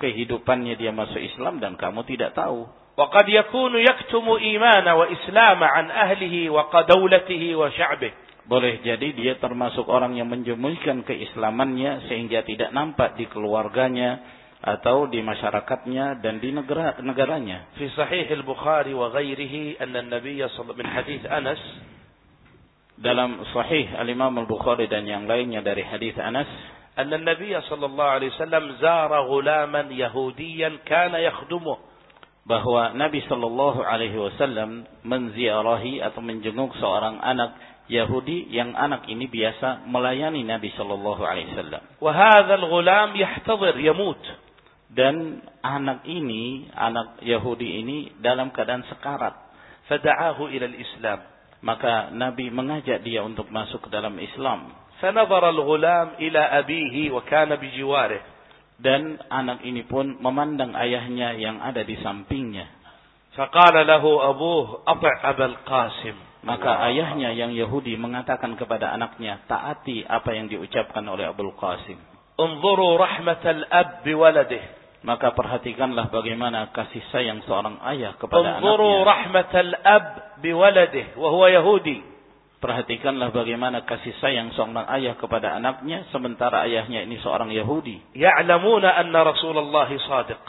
kehidupannya dia masuk Islam dan kamu tidak tahu. Wa qad yakunu yaktumu imana wa islama an ahlihi wa qadawlatihi wa sya'bihi. Boleh jadi dia termasuk orang yang menjemukan keislamannya sehingga tidak nampak di keluarganya, atau di masyarakatnya dan di negara negaranya. في صحيح البخاري وغيره أن النبي صلى من حديث أنس Dalam sahih Al-Imam Al-Bukhari dan yang lainnya dari hadis Anas أن النبي صلى الله عليه وسلم زار غلاما يهوديا كان يخدمه bahwa Nabi Shallallahu Alaihi Wasallam menziarahi atau menjenguk seorang anak Yahudi yang anak ini biasa melayani Nabi Shallallahu Alaihi Wasallam وهذا الغلام يحتضر يموت dan anak ini anak Yahudi ini dalam keadaan sekarat فدعاه إلى الإسلام maka Nabi mengajak dia untuk masuk ke dalam Islam فنظر الغلام إلى أبيه وكان بجواره dan anak ini pun memandang ayahnya yang ada di sampingnya فقال له أبوه أطع أبا القاسم maka ayahnya yang Yahudi mengatakan kepada anaknya taati apa yang diucapkan oleh Abdul Qasim انظروا رحمة الأب بولده maka perhatikanlah bagaimana kasih sayang seorang ayah kepada Unzuru anaknya. rahmatal ab biwaladih wa huwa yahudi. Perhatikanlah bagaimana kasih sayang seorang ayah kepada anaknya sementara ayahnya ini seorang Yahudi. Ya'lamuna anna Rasulullah sadiq.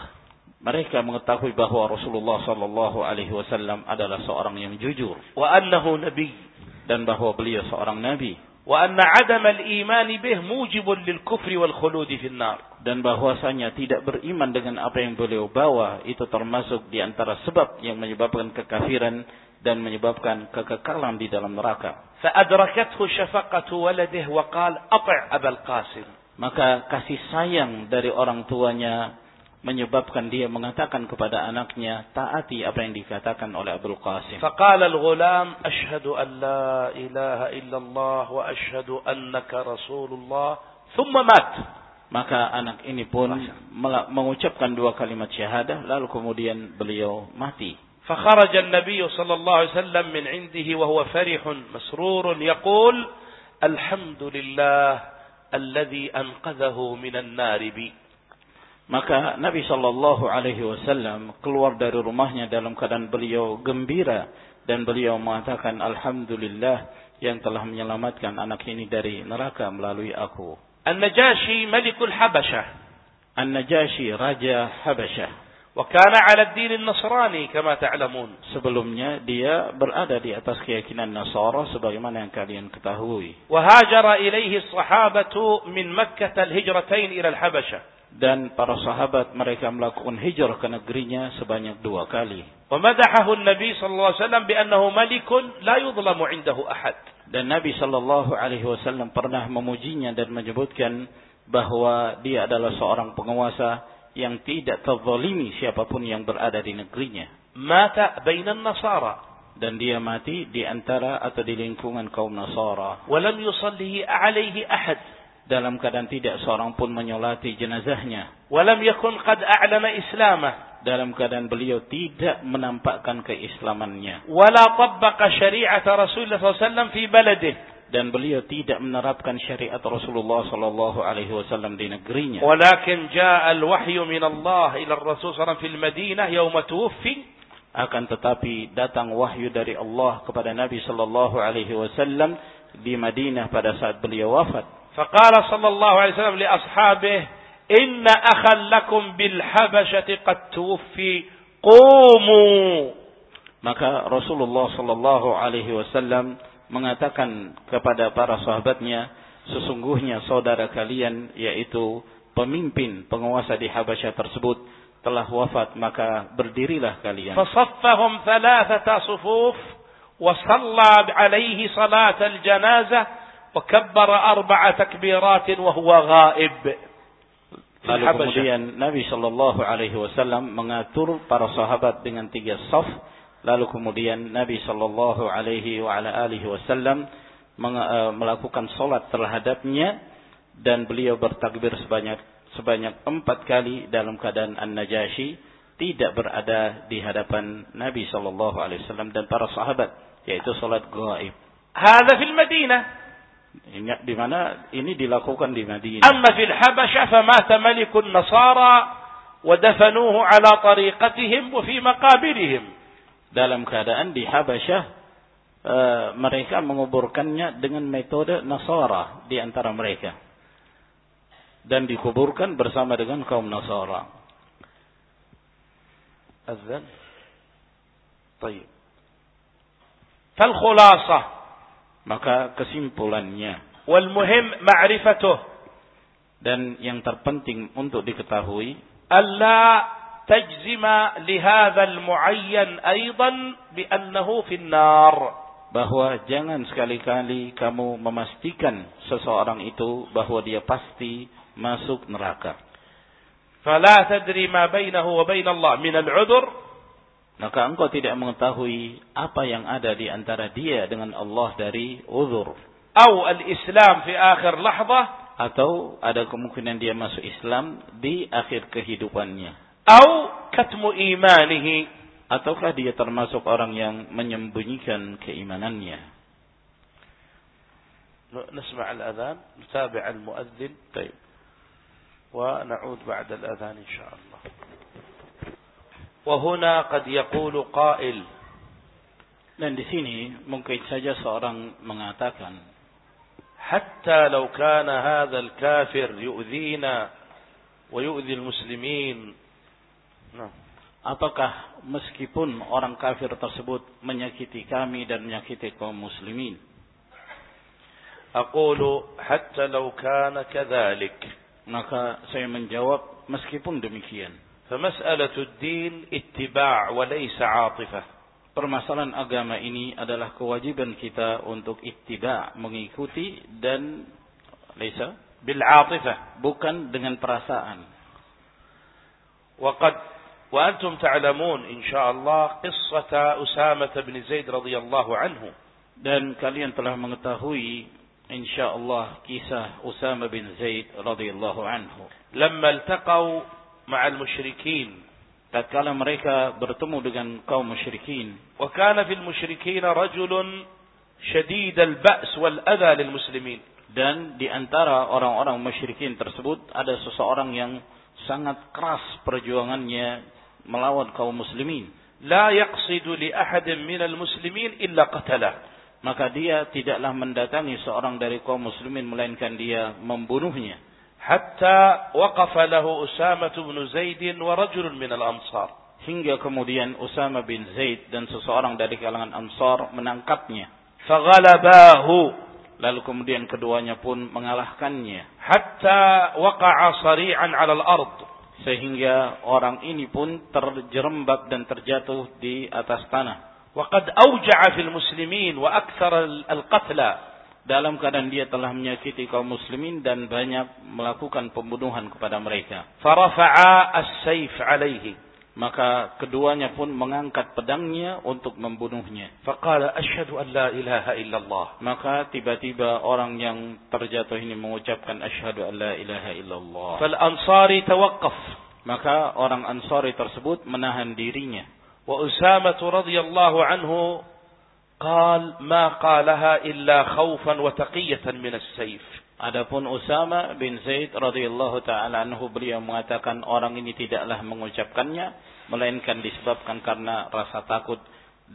Mereka mengetahui bahwa Rasulullah sallallahu alaihi wasallam adalah seorang yang jujur. Wa annahu nabi dan bahwa beliau seorang nabi. وأن عدم الإيمان به موجب للكفر والخلود في النار dan bahwasanya tidak beriman dengan apa yang beliau bawa itu termasuk di antara sebab yang menyebabkan kekafiran dan menyebabkan kekekalan di dalam neraka. فأدركته شفقة ولده وقال أطع أبا القاسم Maka kasih sayang dari orang tuanya menyebabkan dia mengatakan kepada anaknya taati apa yang dikatakan oleh Abdul Qasim. فقال الغلام أشهد أن لا إله إلا الله وأشهد أنك رسول الله ثم مات Maka anak ini pun mela- mengucapkan dua kalimat syahadah lalu kemudian beliau mati. فخرج النبي صلى الله عليه وسلم من عنده وهو فرح مسرور يقول الحمد لله الذي أنقذه من النار بي maka Nabi Shallallahu Alaihi Wasallam keluar dari rumahnya dalam keadaan beliau gembira dan beliau mengatakan Alhamdulillah yang telah menyelamatkan anak ini dari neraka melalui aku. An-Najashi Malikul Habasha, An-Najashi Raja Habasha. Wa kana 'ala ad-din nasrani kama ta'lamun. Sebelumnya dia berada di atas keyakinan Nasara sebagaimana yang kalian ketahui. Wa hajara ilaihi sahabatu min Makkah al-hijratain ila al-Habasyah. Dan para sahabat mereka melakukan hijrah ke negerinya sebanyak dua kali. ومدحه النبي صلى الله عليه وسلم بأنه ملك لا يظلم عنده أحد Dan Nabi Shallallahu Alaihi Wasallam pernah memujinya dan menyebutkan bahwa dia adalah seorang penguasa yang tidak terzalimi siapapun yang berada di negerinya. مات بين النصارى Dan dia mati di antara atau di lingkungan kaum Nasara. ولم يصلي عليه أحد dalam keadaan tidak seorang pun menyolati jenazahnya. Walam yakun qad a'lama islamah dalam keadaan beliau tidak menampakkan keislamannya. Wala tabbaqa syari'at Rasulullah SAW fi baladih dan beliau tidak menerapkan syariat Rasulullah sallallahu alaihi wasallam di negerinya. Walakin jaa al-wahyu min Allah ila Rasul sallallahu fil Madinah yauma tuwfi akan tetapi datang wahyu dari Allah kepada Nabi sallallahu alaihi wasallam di Madinah pada saat beliau wafat. فقال صلى الله عليه وسلم لأصحابه إن akhan لكم بالحبشة قد توفي tuwfi. Maka Rasulullah sallallahu alaihi wasallam mengatakan kepada para sahabatnya sesungguhnya saudara kalian yaitu pemimpin penguasa di Habasyah tersebut telah wafat maka berdirilah kalian. Fasaffahum thalathata sufuf wa salla alaihi salatal janazah وكبر أربع تكبيرات وهو غائب. Lalu kemudian Nabi Shallallahu Alaihi Wasallam mengatur para sahabat dengan tiga saf. Lalu kemudian Nabi Shallallahu Alaihi Wasallam eh, melakukan solat terhadapnya dan beliau bertakbir sebanyak sebanyak empat kali dalam keadaan An-Najasyi tidak berada di hadapan Nabi Shallallahu Alaihi Wasallam dan para sahabat yaitu salat gaib. Hada fil Madinah. Ini di mana ini dilakukan di Madinah. Amma fil Habasyah famata malikun Nasara wa dafanuhu ala tariqatihim wa fi maqabirihim. Dalam keadaan di Habasyah eh, e, mereka menguburkannya dengan metode Nasara di antara mereka. Dan dikuburkan bersama dengan kaum Nasara. Azan. Baik. Fal khulasah maka kesimpulannya. Wal muhim ma'rifatuh. Dan yang terpenting untuk diketahui. Alla tajzima li hadzal muayyan aidan bi annahu fin nar bahwa jangan sekali-kali kamu memastikan seseorang itu bahwa dia pasti masuk neraka. Fala tadri ma bainahu wa bain Allah min al-'udhr maka engkau tidak mengetahui apa yang ada di antara dia dengan Allah dari uzur. Atau al-Islam fi akhir lahzah atau ada kemungkinan dia masuk Islam di akhir kehidupannya. Atau katmu imanihi ataukah dia termasuk orang yang menyembunyikan keimanannya. نسمع الأذان نتابع المؤذن طيب ونعود بعد الأذان إن شاء الله Wahuna qad yaqulu qail. Dan di sini mungkin saja seorang mengatakan, hatta law kana al kafir yu'dhina wa yu'dhi al-muslimin. Nah, apakah meskipun orang kafir tersebut menyakiti kami dan menyakiti kaum muslimin? Aqulu hatta law kana kadzalik. Maka saya menjawab meskipun demikian. فمسألة الدين اتباع وليس عاطفة permasalahan agama ini adalah kewajiban kita untuk ittiba mengikuti dan laisa bil atifah bukan dengan perasaan وقد وأنتم تعلمون إن شاء الله قصة أسامة بن زيد رضي الله عنه dan kalian telah mengetahui insyaallah kisah Usama bin Zaid radhiyallahu anhu لما التقوا ma'al musyrikin. Tatkala mereka bertemu dengan kaum musyrikin. Wa kana fil musyrikin rajulun syadid al ba's wal adha lil muslimin. Dan di antara orang-orang musyrikin tersebut ada seseorang yang sangat keras perjuangannya melawan kaum muslimin. La yaqsidu li ahadin minal muslimin illa maka dia tidaklah mendatangi seorang dari kaum muslimin melainkan dia membunuhnya hatta waqafa lahu Usama bin Zaid wa rajulun min al-Ansar. Hingga kemudian Usama bin Zaid dan seseorang dari kalangan Ansar menangkapnya. Faghalabahu. Lalu kemudian keduanya pun mengalahkannya. Hatta waqa'a sari'an 'ala al-ard. Sehingga orang ini pun terjerembab dan terjatuh di atas tanah. Waqad awja'a fil muslimin wa aktsara al-qatla dalam keadaan dia telah menyakiti kaum muslimin dan banyak melakukan pembunuhan kepada mereka. Farafa'a as-sayf alaihi. Maka keduanya pun mengangkat pedangnya untuk membunuhnya. Faqala asyhadu an la ilaha illallah. Maka tiba-tiba orang yang terjatuh ini mengucapkan asyhadu an la ilaha illallah. Fal ansari tawaqqaf. Maka orang Ansari tersebut menahan dirinya. Wa Usamah radhiyallahu anhu قال ما قالها إلا خوفا وتقية من السيف Adapun Usama bin Zaid radhiyallahu taala anhu beliau mengatakan orang ini tidaklah mengucapkannya melainkan disebabkan karena rasa takut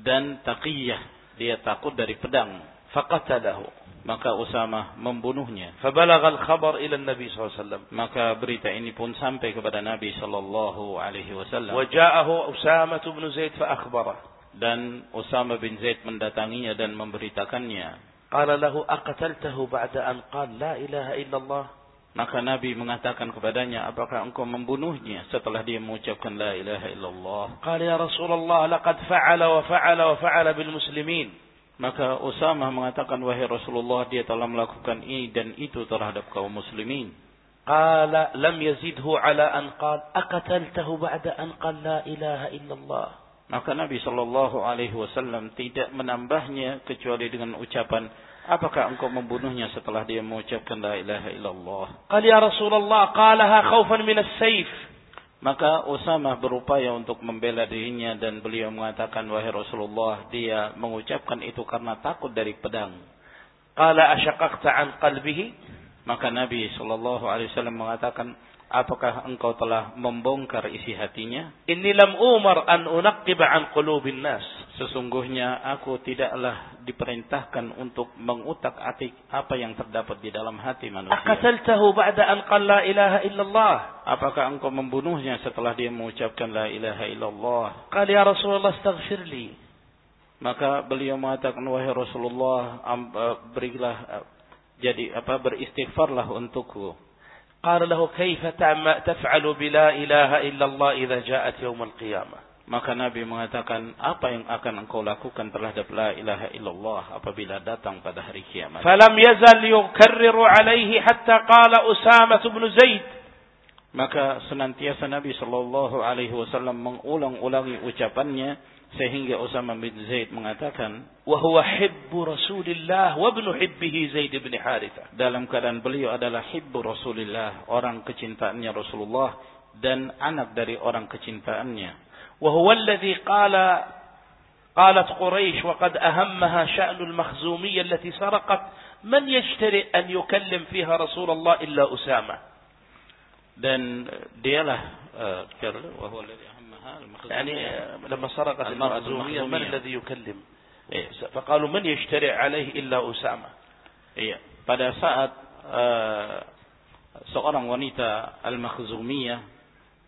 dan taqiyah dia takut dari pedang faqatalahu maka Usama membunuhnya fabalagha al-khabar ila nabi sallallahu maka berita ini pun sampai kepada Nabi sallallahu alaihi wasallam wa ja'ahu Usama bin Zaid fa akhbara dan Usama bin Zaid mendatanginya dan memberitakannya. Qala lahu aqataltahu ba'da an qala la ilaha illallah. Maka Nabi mengatakan kepadanya, apakah engkau membunuhnya setelah dia mengucapkan la ilaha illallah? Qala ya Rasulullah laqad fa'ala wa fa'ala wa fa'ala bil muslimin. Maka Usama mengatakan, wahai Rasulullah, dia telah melakukan ini dan itu terhadap kaum muslimin. Qala lam yazidhu ala an qala aqataltahu ba'da an qala la ilaha illallah. Maka Nabi Shallallahu Alaihi Wasallam tidak menambahnya kecuali dengan ucapan, apakah engkau membunuhnya setelah dia mengucapkan la ilaha illallah? Qal ya Rasulullah, qalaha khaufan min as-saif. Maka Usama berupaya untuk membela dirinya dan beliau mengatakan wahai Rasulullah dia mengucapkan itu karena takut dari pedang. Qala asyaqaqta an qalbihi? Maka Nabi Shallallahu alaihi wasallam mengatakan Apakah engkau telah membongkar isi hatinya? Inilam Umar an unaqiba an qulubin nas. Sesungguhnya aku tidaklah diperintahkan untuk mengutak-atik apa yang terdapat di dalam hati manusia. Aqataltahu ba'da an qala ilaha illallah? Apakah engkau membunuhnya setelah dia mengucapkan la ilaha illallah? Qal ya Rasulullah astaghfirli. Maka beliau mengatakan wahai Rasulullah eh, berilah eh, jadi apa beristighfarlah untukku. قال له كيف تفعل بلا إله إلا الله إذا جاءت يوم القيامة Maka Nabi mengatakan apa yang akan engkau lakukan terhadap la ilaha illallah apabila datang pada hari kiamat. فلم يزل يكرر عليه حتى قال أسامة بن زيد Maka senantiasa Nabi Shallallahu Alaihi Wasallam mengulang-ulangi ucapannya sehingga Usama bin Zaid mengatakan وهو حب رسول الله وابن حبه زيد بن حارثة dalam keadaan beliau adalah hibbu Rasulillah orang kecintaannya Rasulullah dan anak dari orang kecintaannya وهو الذي قال قالت قريش وقد أهمها شأن المخزومية التي سرقت من يشتري أن يكلم فيها رسول الله إلا أسامة dan dialah uh, وهو الذي أهمها المخزومية. يعني لما سرقت المرأة المخزومية من المخزومية. الذي يكلم Iya. فقالوا من يشتري عليه إلا أسامة Iya, pada saat eh, seorang wanita al-Makhzumiyah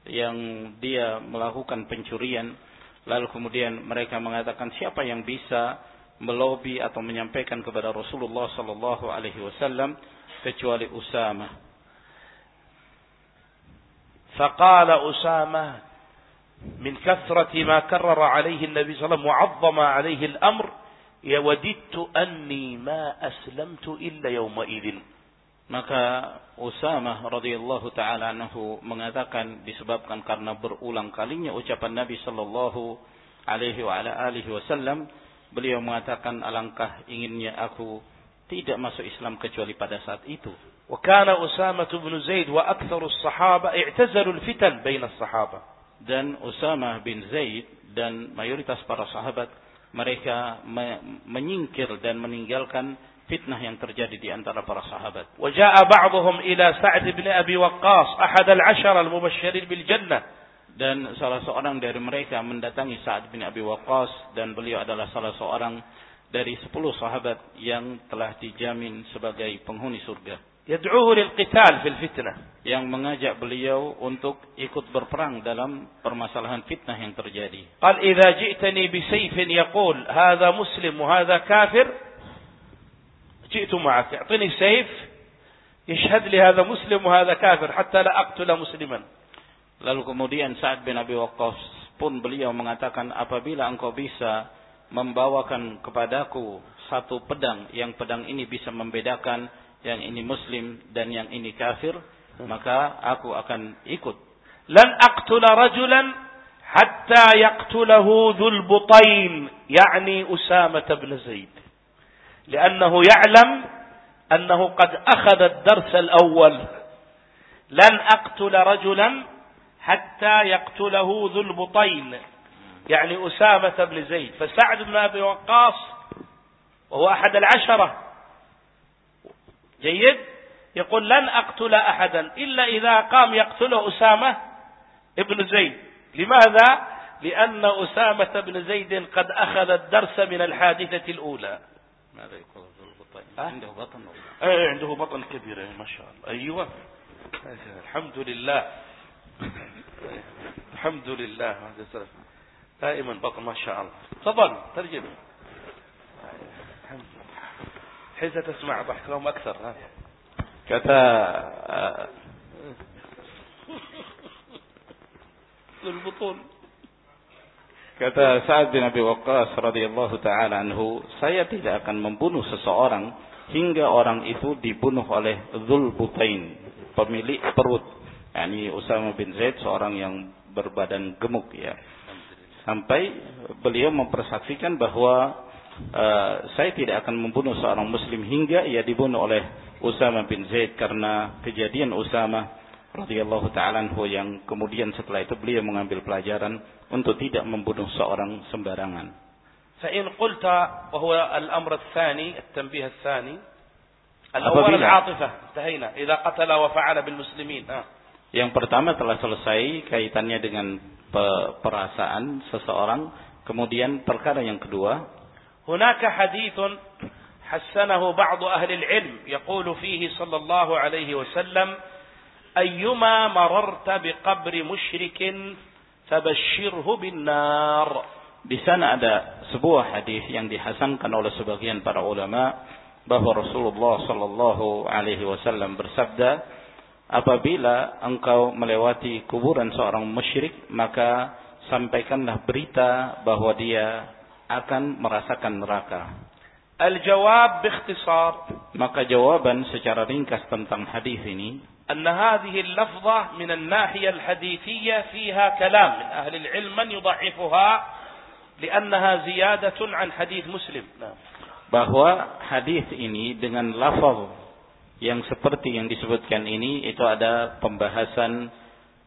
yang dia melakukan pencurian lalu kemudian mereka mengatakan siapa yang bisa melobi atau menyampaikan kepada Rasulullah sallallahu alaihi wasallam kecuali Usama. فقال أسامة من كثرة ما كرر عليه النبي صلى الله عليه وسلم وعظم عليه الأمر يا وددت أني ما أسلمت إلا يومئذ Maka Usama radhiyallahu taala anhu mengatakan disebabkan karena berulang kalinya ucapan Nabi sallallahu alaihi wa ala alihi wasallam beliau mengatakan alangkah inginnya aku tidak masuk Islam kecuali pada saat itu. وكان أسامة بن زيد وأكثر الصحابة اعتزلوا الفتن بين الصحابة dan Usama bin Zaid dan mayoritas para sahabat mereka me menyingkir dan meninggalkan fitnah yang terjadi di antara para sahabat. Wajaa ba'dhum ila Sa'd bin Abi Waqqas, ahad al-'ashara al-mubashshirin bil jannah. Dan salah seorang dari mereka mendatangi Sa'd bin Abi Waqqas dan beliau adalah salah seorang dari 10 sahabat yang telah dijamin sebagai penghuni surga. yad'uhu lilqital fil fitnah yang mengajak beliau untuk ikut berperang dalam permasalahan fitnah yang terjadi. Qal idza ji'tani bi sayfin yaqul hadha muslim wa hadha kafir ji'tu ma'ak i'tini sayf yashhad li hadha muslim wa hadha kafir hatta la aqtula musliman. Lalu kemudian Sa'ad bin Abi Waqqas pun beliau mengatakan apabila engkau bisa membawakan kepadaku satu pedang yang pedang ini bisa membedakan yang ini muslim dan yang ini kafir maka aku akan ikut. لن أقتل رجلا حتى يقتله ذو البطين يعني أسامة بن زيد لأنه يعلم أنه قد أخذ الدرس الأول لن أقتل رجلا حتى يقتله ذو البطين يعني أسامة بن زيد فسعد بن أبي وقاص وهو أحد العشرة جيد؟ يقول لن أقتل أحدا إلا إذا قام يقتله أسامة ابن زيد. لماذا؟ لأن أسامة بن زيد قد أخذ الدرس من الحادثة الأولى. ماذا يقول ها؟ عنده بطن أي عنده بطن كبير ما شاء الله. أيوة. الحمد لله. الحمد لله. دائما بطل ما شاء الله. تفضل ترجم حيث تسمع ضحك لهم أكثر ها kata البطول kata Sa'ad bin Abi Waqqas radhiyallahu taala anhu saya tidak akan membunuh seseorang hingga orang itu dibunuh oleh Dzul Butain pemilik perut yakni Usama bin Zaid seorang yang berbadan gemuk ya sampai beliau mempersaksikan bahwa uh, saya tidak akan membunuh seorang muslim hingga ia dibunuh oleh Usama bin Zaid karena kejadian Usama radhiyallahu taala yang kemudian setelah itu beliau mengambil pelajaran untuk tidak membunuh seorang sembarangan. فإن قلت وهو الأمر الثاني التنبيه الثاني الأول العاطفة انتهينا إذا قتل وفعل بالمسلمين Yang pertama telah selesai kaitannya dengan perasaan seseorang. Kemudian perkara yang kedua. هناك حديث حسنه بعض أهل العلم يقول فيه صلى الله عليه وسلم أيما مررت بقبر مشرك فبشره بالنار Di sana ada sebuah hadis yang dihasankan oleh sebagian para ulama bahwa Rasulullah Shallallahu Alaihi Wasallam bersabda, apabila engkau melewati kuburan seorang musyrik maka sampaikanlah berita bahwa dia akan merasakan neraka. Al-jawab باختصار maka jawaban secara ringkas tentang hadis ini أن هذه اللفظة من الناحية الحديثية فيها كلام من أهل العلم من يضعفها لأنها زيادة عن حديث مسلم bahwa hadis ini dengan lafaz yang seperti yang disebutkan ini itu ada pembahasan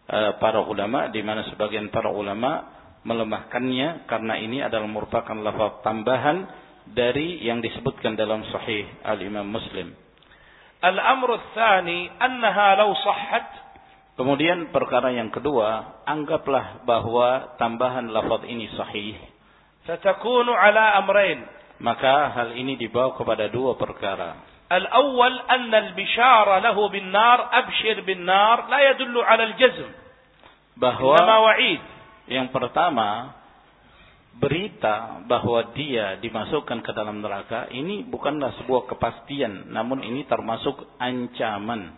uh, para ulama di mana sebagian para ulama melemahkannya karena ini adalah merupakan lafaz tambahan dari yang disebutkan dalam sahih al-Imam Muslim. Al-amru tsani annaha law sahhat Kemudian perkara yang kedua, anggaplah bahwa tambahan lafaz ini sahih. Fatakunu ala amrain. Maka hal ini dibawa kepada dua perkara. الأول أن البشارة له بالنار أبشر بالنار لا يدل على الجزم bahwa إنما وعيد yang pertama, berita bahwa dia dimasukkan ke dalam neraka ini bukanlah sebuah kepastian, namun ini termasuk ancaman.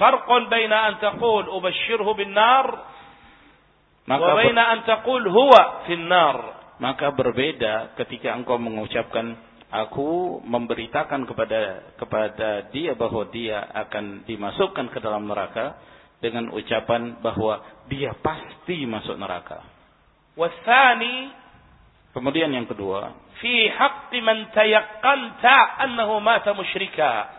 Farqun baina an taqul ubashshirhu bin nar wa baina an taqul huwa fin nar. Maka berbeda ketika engkau mengucapkan aku memberitakan kepada kepada dia bahwa dia akan dimasukkan ke dalam neraka dengan ucapan bahwa dia pasti masuk neraka. Wasani kemudian yang kedua fi haqqi man tayaqqanta annahu mata musyrika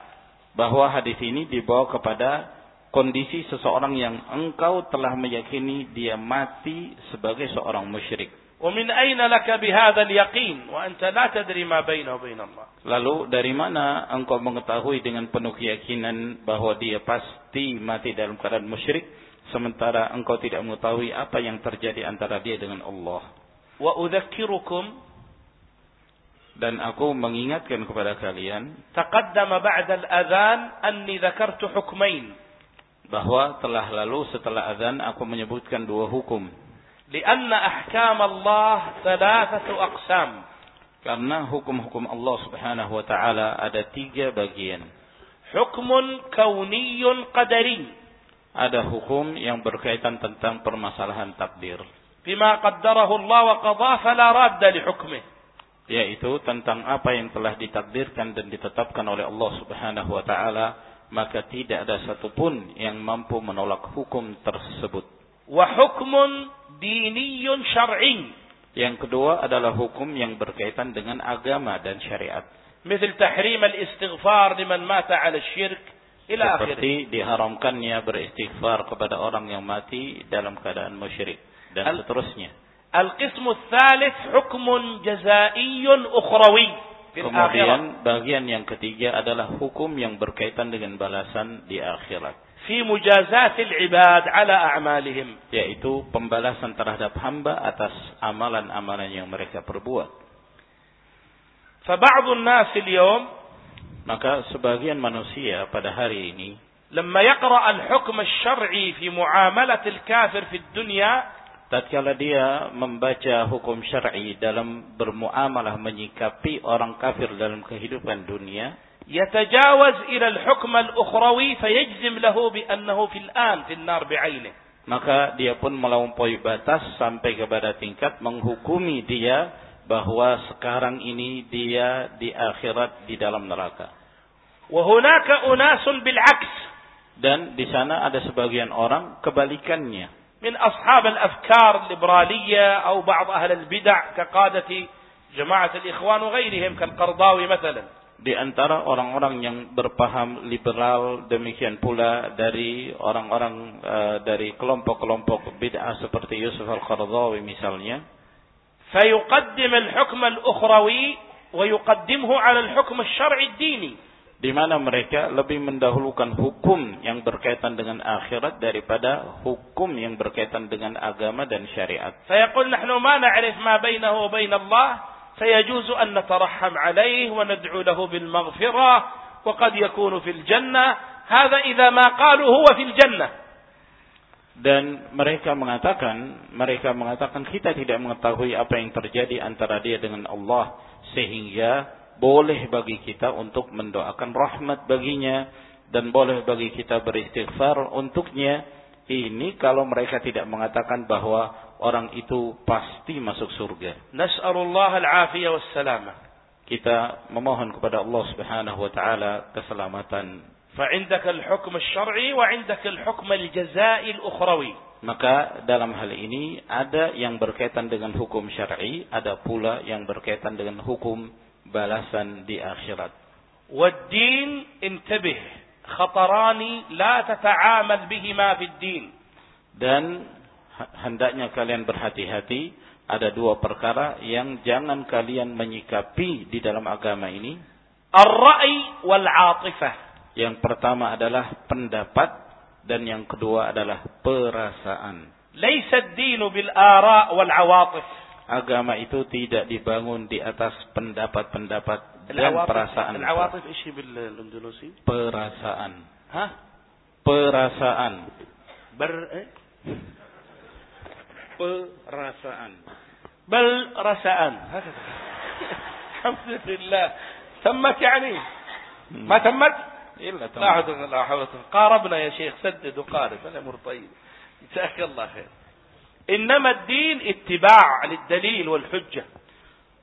bahwa hadis ini dibawa kepada kondisi seseorang yang engkau telah meyakini dia mati sebagai seorang musyrik. ومن أين لك بهذا اليقين وأنت لا تدري ما بينه وبين الله Lalu dari mana engkau mengetahui dengan penuh keyakinan bahwa dia pasti mati dalam keadaan musyrik sementara engkau tidak mengetahui apa yang terjadi antara dia dengan Allah. وأذكركم dan aku mengingatkan kepada kalian تقدم بعد الأذان أني ذكرت حكمين bahwa telah lalu setelah azan aku menyebutkan dua hukum لأن أحكام الله ثلاثة أقسام. Karena hukum-hukum Allah Subhanahu wa taala ada tiga bagian. Hukmun kauniyun qadari. Ada hukum yang berkaitan tentang permasalahan takdir. Bima qaddarahu Allah wa qadha fala radda li hukmih. Yaitu tentang apa yang telah ditakdirkan dan ditetapkan oleh Allah Subhanahu wa taala, maka tidak ada satupun yang mampu menolak hukum tersebut. Wa hukmun diniyun syar'i. Yang kedua adalah hukum yang berkaitan dengan agama dan syariat. Misal tahrim al-istighfar liman mata ala syirk ila Seperti diharamkannya beristighfar kepada orang yang mati dalam keadaan musyrik dan al seterusnya. Al-qism ats-tsalits hukmun jazaiyun ukhrawi. Kemudian bagian yang ketiga adalah hukum yang berkaitan dengan balasan di akhirat fi mujazatil ibad ala a'malihim yaitu pembalasan terhadap hamba atas amalan-amalan yang mereka perbuat. Faba'dun nas al-yawm maka sebagian manusia pada hari ini lamma yaqra al-hukm asy-syar'i fi mu'amalat al-kafir fi dunya tatkala dia membaca hukum syar'i dalam bermuamalah menyikapi orang kafir dalam kehidupan dunia يتجاوز إلى الحكم al-ukhrawi fayajzim lahu bi annahu fil an fil nar bi'aini maka dia pun melampaui batas sampai kepada tingkat menghukumi dia bahwa sekarang ini dia di akhirat di dalam neraka. Wa hunaka unasun bil aks dan di sana ada sebagian orang kebalikannya. Min ashab al afkar liberaliyah atau ba'd ahl al bid'ah ka qadati jama'at al ikhwan wa ghairihim kal qardawi misalan. di antara orang-orang yang berpaham liberal demikian pula dari orang-orang uh, dari kelompok-kelompok bid'ah seperti Yusuf Al-Qardawi misalnya fayuqaddim al-hukm al-ukhrawi wa yuqaddimhu 'ala al-hukm asy-syar'i ad-dini di mana mereka lebih mendahulukan hukum yang berkaitan dengan akhirat daripada hukum yang berkaitan dengan agama dan syariat. Saya qul nahnu ma na'rif ma bainahu wa bain Allah فيجوز أن نترحم عليه وندعو له بالمغفرة وقد يكون في الجنة هذا إذا ما قالوا هو في الجنة Dan mereka mengatakan, mereka mengatakan kita tidak mengetahui apa yang terjadi antara dia dengan Allah sehingga boleh bagi kita untuk mendoakan rahmat baginya dan boleh bagi kita beristighfar untuknya. Ini kalau mereka tidak mengatakan bahwa orang itu pasti masuk surga. Nas'alullah al-afiyah wassalamah. Kita memohon kepada Allah Subhanahu wa taala keselamatan. Fa indaka al-hukm asy-syar'i wa indaka al-hukm al-jazaa'i al-ukhrawi. Maka dalam hal ini ada yang berkaitan dengan hukum syar'i, ada pula yang berkaitan dengan hukum balasan di akhirat. Wad-din intabih khatarani la tata'amal bihima fid-din. Dan hendaknya kalian berhati-hati ada dua perkara yang jangan kalian menyikapi di dalam agama ini. Ar-ra'i wal 'atifah. Yang pertama adalah pendapat dan yang kedua adalah perasaan. Laisa ad-dinu bil ara' wal 'awatif. Agama itu tidak dibangun di atas pendapat-pendapat dan perasaan. Al-awatif ishi bil andalusi Perasaan. Hah? Perasaan. Ber? Eh? Perasaan. بل رساء هكذا الحمد لله تمت يعني ما تمت؟ إلا لا حول ولا قوة قاربنا يا شيخ سدد وقارب الأمر طيب جزاك الله خير إنما الدين اتباع للدليل والحجة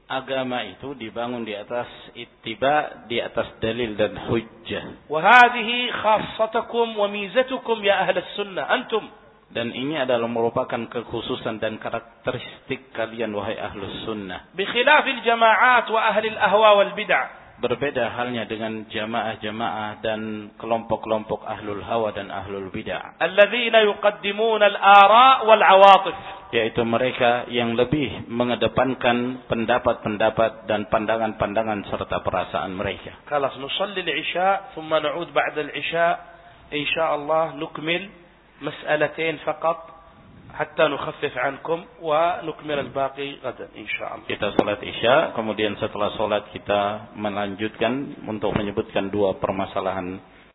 Agama itu dibangun di atas ittiba, di atas dalil dan hujjah. وهذه خاصتكم وميزتكم يا أهل السنة أنتم Dan ini adalah merupakan kekhususan dan karakteristik kalian wahai ahlus sunnah. Bikhilafil jama'at wa ahli al-ahwa wal bid'ah. Berbeda halnya dengan jamaah-jamaah dan kelompok-kelompok ahlul hawa dan ahlul bid'ah. Alladzina yuqaddimun al-ara wal awatif. Yaitu mereka yang lebih mengedepankan pendapat-pendapat dan pandangan-pandangan serta perasaan mereka. Kalau nusalli al-isya, thumma na'ud ba'da al-isya. InsyaAllah nukmil مسألتين فقط حتى نخفف عنكم ونكمل الباقي غدا إن شاء الله Kita salat Isya, kemudian setelah salat kita melanjutkan untuk menyebutkan dua permasalahan